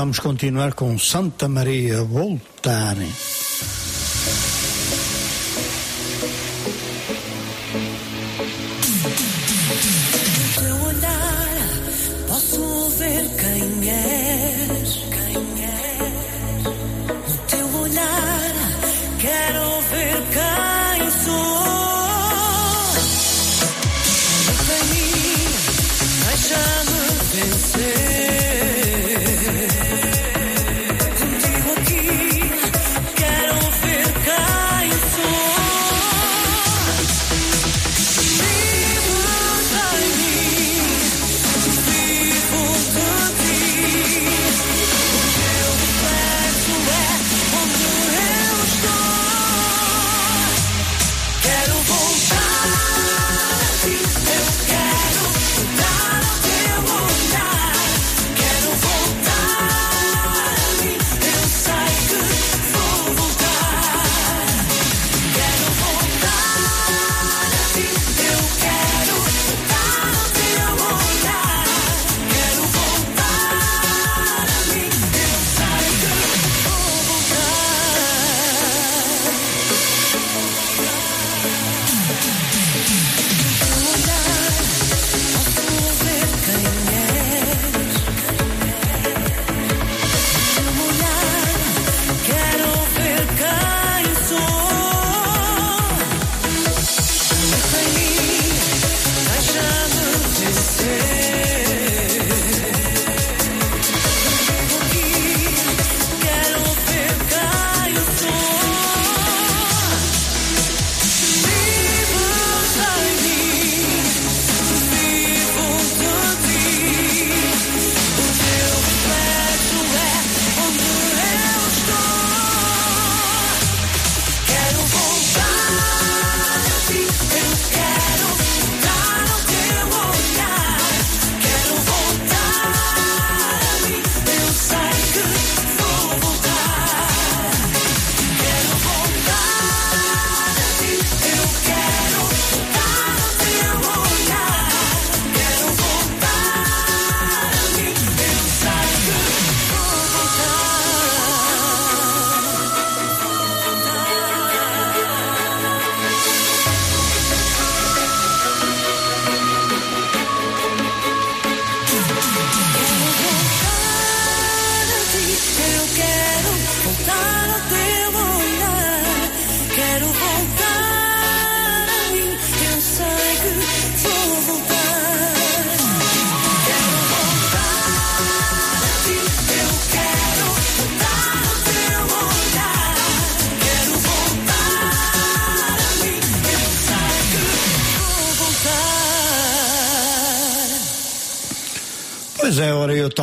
S17: Vamos continuar com Santa Maria Voltar.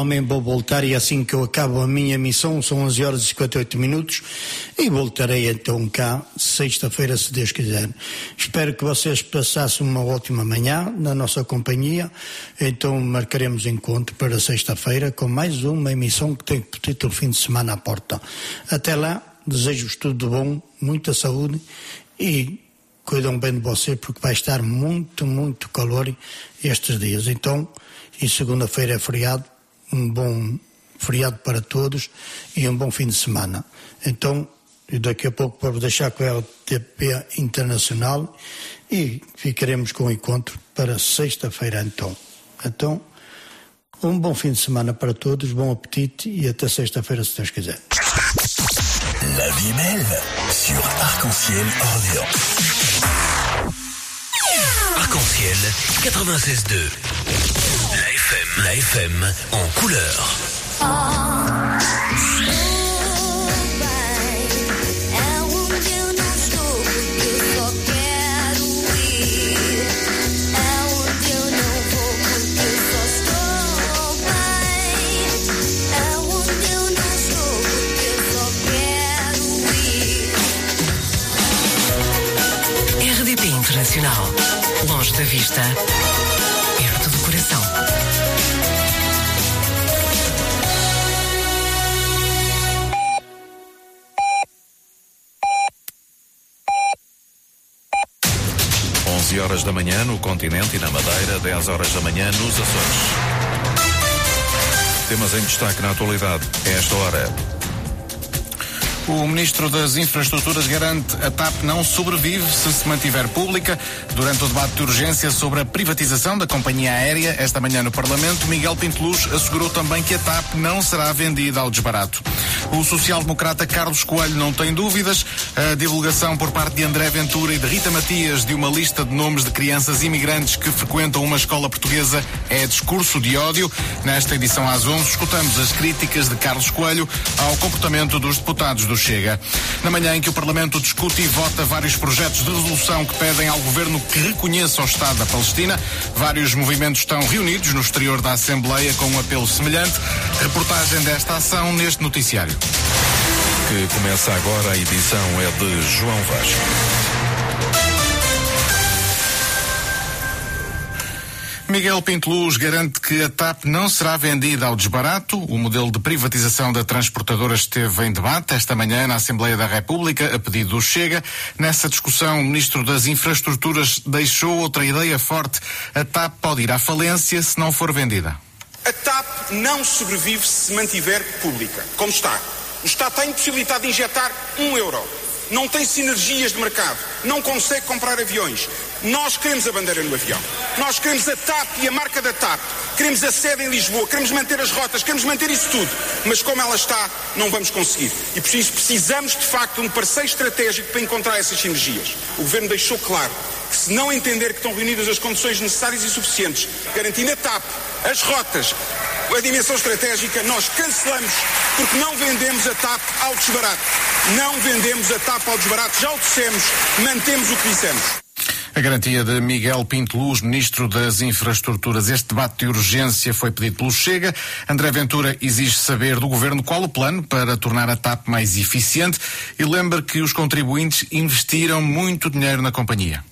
S17: Também vou voltar e assim que eu acabo a minha missão, são 11 horas e 58 minutos, e voltarei então cá, sexta-feira, se Deus quiser. Espero que vocês passassem uma ótima manhã na nossa companhia, então marcaremos encontro para sexta-feira com mais uma emissão que tem por título Fim de Semana à Porta. Até lá, desejo-vos tudo de bom, muita saúde e cuidam bem de você porque vai estar muito, muito calor estes dias. Então, e segunda-feira é feriado, um bom feriado para todos e um bom fim de semana. Então, daqui a pouco para deixar com a LTP Internacional e ficaremos com o encontro para sexta-feira então. Então, um bom fim de semana para todos, bom apetite e até sexta-feira se Deus quiser.
S26: La vie belle sur Arc-en-Ciel Orléans.
S11: Arc-en-ciel 96.2. La FM, en couleur.
S27: É onde eu não estou,
S2: 11 horas da manhã no continente e na Madeira, 10 horas da manhã nos Açores. Temas em destaque na atualidade, esta hora.
S28: O Ministro das Infraestruturas garante a TAP não sobrevive se se mantiver pública. Durante o debate de urgência sobre a privatização da companhia aérea, esta manhã no Parlamento, Miguel Pinteluz assegurou também que a TAP não será vendida ao desbarato. O social-democrata Carlos Coelho não tem dúvidas. A divulgação por parte de André Ventura e de Rita Matias de uma lista de nomes de crianças imigrantes que frequentam uma escola portuguesa é discurso de ódio. Nesta edição às 11, escutamos as críticas de Carlos Coelho ao comportamento dos deputados Chega. Na manhã em que o Parlamento discute e vota vários projetos de resolução que pedem ao governo que reconheça o Estado da Palestina, vários movimentos estão reunidos no exterior da Assembleia com um apelo semelhante. Reportagem desta ação neste noticiário.
S2: Que começa agora a edição é de João Vasco.
S28: Miguel Pinteluz garante que a TAP não será vendida ao desbarato. O modelo de privatização da transportadora esteve em debate esta manhã na Assembleia da República, a pedido do Chega. Nessa discussão, o Ministro das Infraestruturas deixou outra ideia forte. A TAP pode ir à falência se não for vendida.
S29: A TAP não sobrevive se mantiver pública, como está. O Estado está impossibilitado de injetar um euro. Não tem sinergias de mercado. Não consegue comprar aviões. Nós queremos a bandeira no avião. Nós queremos a TAP e a marca da TAP. Queremos a sede em Lisboa. Queremos manter as rotas. Queremos manter isso tudo. Mas como ela está, não vamos conseguir. E por isso precisamos, de facto, de um parceiro estratégico para encontrar essas sinergias. O Governo deixou claro que se não entender que estão reunidas as condições necessárias e suficientes, garantindo a TAP, as rotas, a dimensão estratégica, nós cancelamos porque não vendemos a TAP ao desbarato. Não vendemos a TAP ao desbarato, já o dissemos, mantemos o que dissemos.
S28: A garantia de Miguel Pinto Luz, Ministro das Infraestruturas. Este debate de urgência foi pedido pelo Chega. André Ventura exige saber do Governo qual o plano para tornar a TAP mais eficiente e lembra que os contribuintes investiram muito dinheiro na companhia.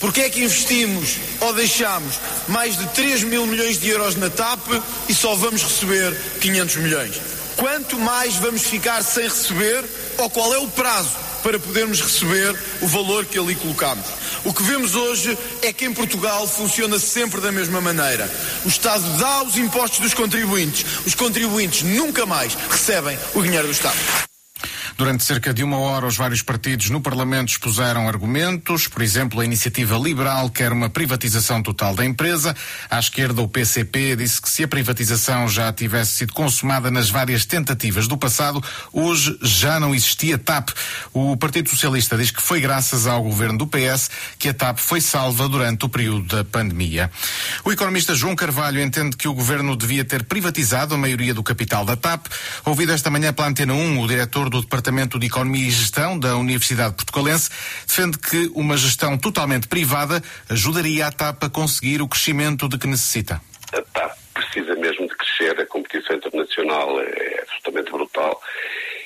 S8: Porquê é que investimos ou deixamos mais de 3 mil milhões de euros na TAP e só vamos receber 500 milhões? Quanto mais vamos ficar sem receber ou qual é o prazo para podermos receber o valor que ali colocamos? O que vemos hoje é que em Portugal funciona sempre da mesma maneira. O Estado dá os impostos dos contribuintes, os contribuintes nunca mais recebem o dinheiro do Estado.
S28: Durante cerca de uma hora, os vários partidos no Parlamento expuseram argumentos. Por exemplo, a Iniciativa Liberal quer uma privatização total da empresa. À esquerda, o PCP disse que se a privatização já tivesse sido consumada nas várias tentativas do passado, hoje já não existia TAP. O Partido Socialista diz que foi graças ao governo do PS que a TAP foi salva durante o período da pandemia. O economista João Carvalho entende que o governo devia ter privatizado a maioria do capital da TAP. Ouvido esta manhã pela Antena 1, o diretor do Departamento de Economia e Gestão da Universidade Portugalense defende que uma gestão totalmente privada ajudaria a TAP a conseguir o crescimento de que necessita.
S30: A TAP precisa mesmo de crescer, a competição internacional é absolutamente brutal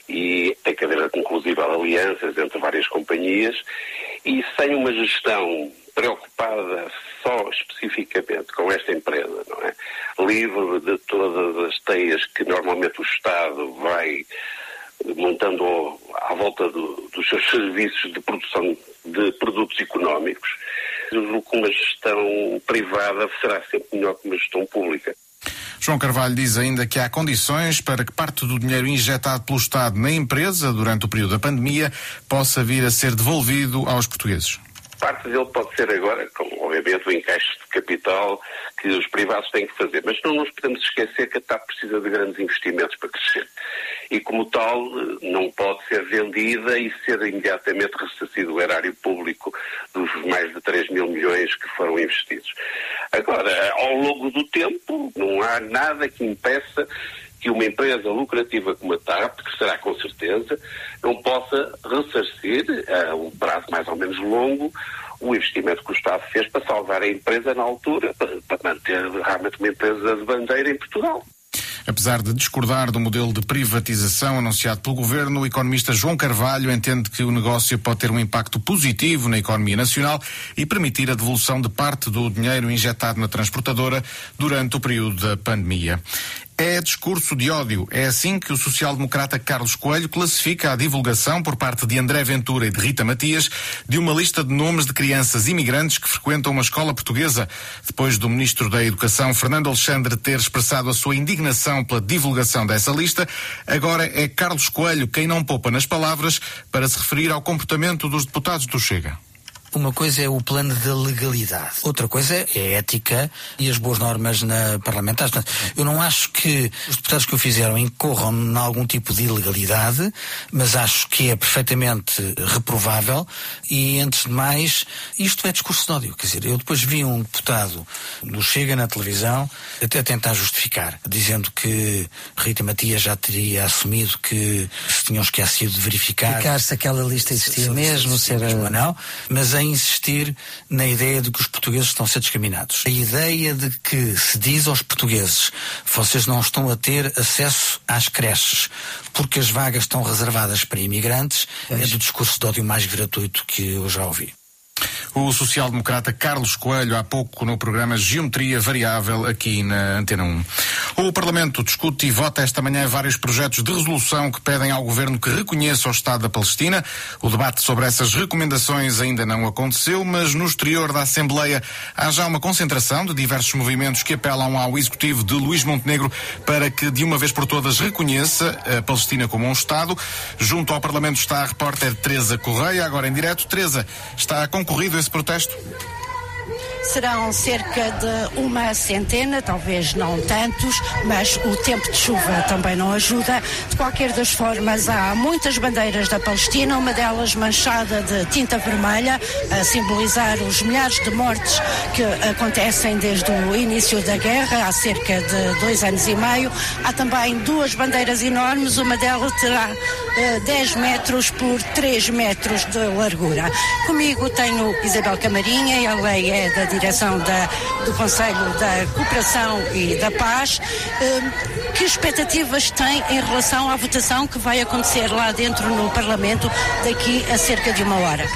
S30: e que haver inclusive alianças entre várias companhias e sem uma gestão preocupada só especificamente com esta empresa, não é? Livre de todas as teias que normalmente o Estado vai montando à volta do, dos seus serviços de produção de produtos económicos, que uma gestão privada será sempre melhor que uma gestão pública.
S28: João Carvalho diz ainda que há condições para que parte do dinheiro injetado pelo Estado na empresa durante o período da pandemia possa vir a ser devolvido aos portugueses.
S30: Parte dele pode ser agora, com, obviamente, o encaixe de capital que os privados têm que fazer. Mas não nos podemos esquecer que a TAP precisa de grandes investimentos para crescer. E, como tal, não pode ser vendida e ser imediatamente ressarcido o erário público dos mais de 3 mil milhões que foram investidos. Agora, ao longo do tempo, não há nada que impeça que uma empresa lucrativa como a TAP, que será com certeza, não possa ressarcir a um prazo mais ou menos longo o investimento que o Estado fez para salvar a empresa na altura, para, manter realmente uma empresa de bandeira em Portugal.
S28: Apesar de discordar do modelo de privatização anunciado pelo governo, o economista João Carvalho entende que o negócio pode ter um impacto positivo na economia nacional e permitir a devolução de parte do dinheiro injetado na transportadora durante o período da pandemia. É discurso de ódio. É assim que o social-democrata Carlos Coelho classifica a divulgação por parte de André Ventura e de Rita Matias de uma lista de nomes de crianças imigrantes que frequentam uma escola portuguesa. Depois do ministro da Educação, Fernando Alexandre, ter expressado a sua indignação pela divulgação dessa lista, agora é Carlos Coelho quem não poupa nas palavras para se referir ao comportamento dos deputados do Chega.
S31: Uma coisa é o plano da legalidade, outra coisa é a ética e as boas normas na parlamentares. Portanto, eu não acho que os deputados que o fizeram incorram em algum tipo de ilegalidade, mas acho que é perfeitamente reprovável e, antes de mais, isto é discurso de ódio. Quer dizer, eu depois vi um deputado do Chega na televisão até tentar justificar, dizendo que Rita Matias já teria assumido que se tinham esquecido de verificar.
S32: Verificar se aquela lista existia mesmo, se era...
S31: mesmo ou não, mas em insistir na ideia de que os portugueses estão a ser discriminados. A ideia de que se diz aos portugueses vocês não estão a ter acesso às creches porque as vagas estão reservadas para imigrantes é do discurso de ódio mais gratuito que eu já ouvi.
S28: O social-democrata Carlos Coelho, há pouco no programa Geometria Variável, aqui na Antena 1. O Parlamento discute e vota esta manhã vários projetos de resolução que pedem ao Governo que reconheça o Estado da Palestina. O debate sobre essas recomendações ainda não aconteceu, mas no exterior da Assembleia há já uma concentração de diversos movimentos que apelam ao Executivo de Luís Montenegro para que, de uma vez por todas, reconheça a Palestina como um Estado. Junto ao Parlamento está a repórter Teresa Correia, agora em direto. Teresa, está concorrido esse protesto?
S33: Serão cerca de uma centena, talvez não tantos, mas o tempo de chuva também não ajuda. De qualquer das formas, há muitas bandeiras da Palestina, uma delas manchada de tinta vermelha, a simbolizar os milhares de mortes que acontecem desde o início da guerra, há cerca de dois anos e meio. Há também duas bandeiras enormes, uma delas terá eh, 10 metros por 3 metros de largura. Comigo tenho Isabel Camarinha, ela é da direção da, do Conselho da Cooperação e da Paz. Eh, que expectativas tem em relação à votação que vai acontecer lá dentro no Parlamento daqui a cerca de uma hora?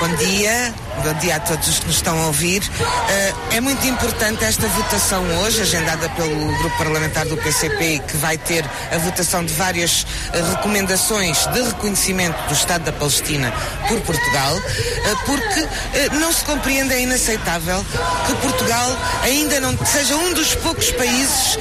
S29: Bom dia, bom dia a todos os que nos estão a ouvir. Eh, é muito importante esta votação hoje, agendada pelo Grupo Parlamentar do PCP, que vai ter a votação de várias eh, recomendações de reconhecimento do Estado da Palestina por Portugal, eh, porque não se compreende, é inaceitável que Portugal ainda não seja um dos poucos países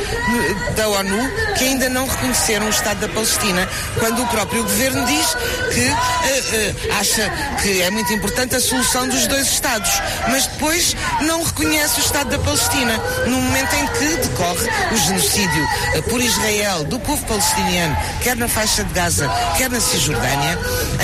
S29: da ONU que ainda não reconheceram o Estado da Palestina, quando o próprio governo diz que acha que é muito importante a solução dos dois Estados, mas depois não reconhece o Estado da Palestina, no momento em que decorre o genocídio eh, por Israel do povo palestiniano, quer na faixa de Gaza, quer na Cisjordânia, em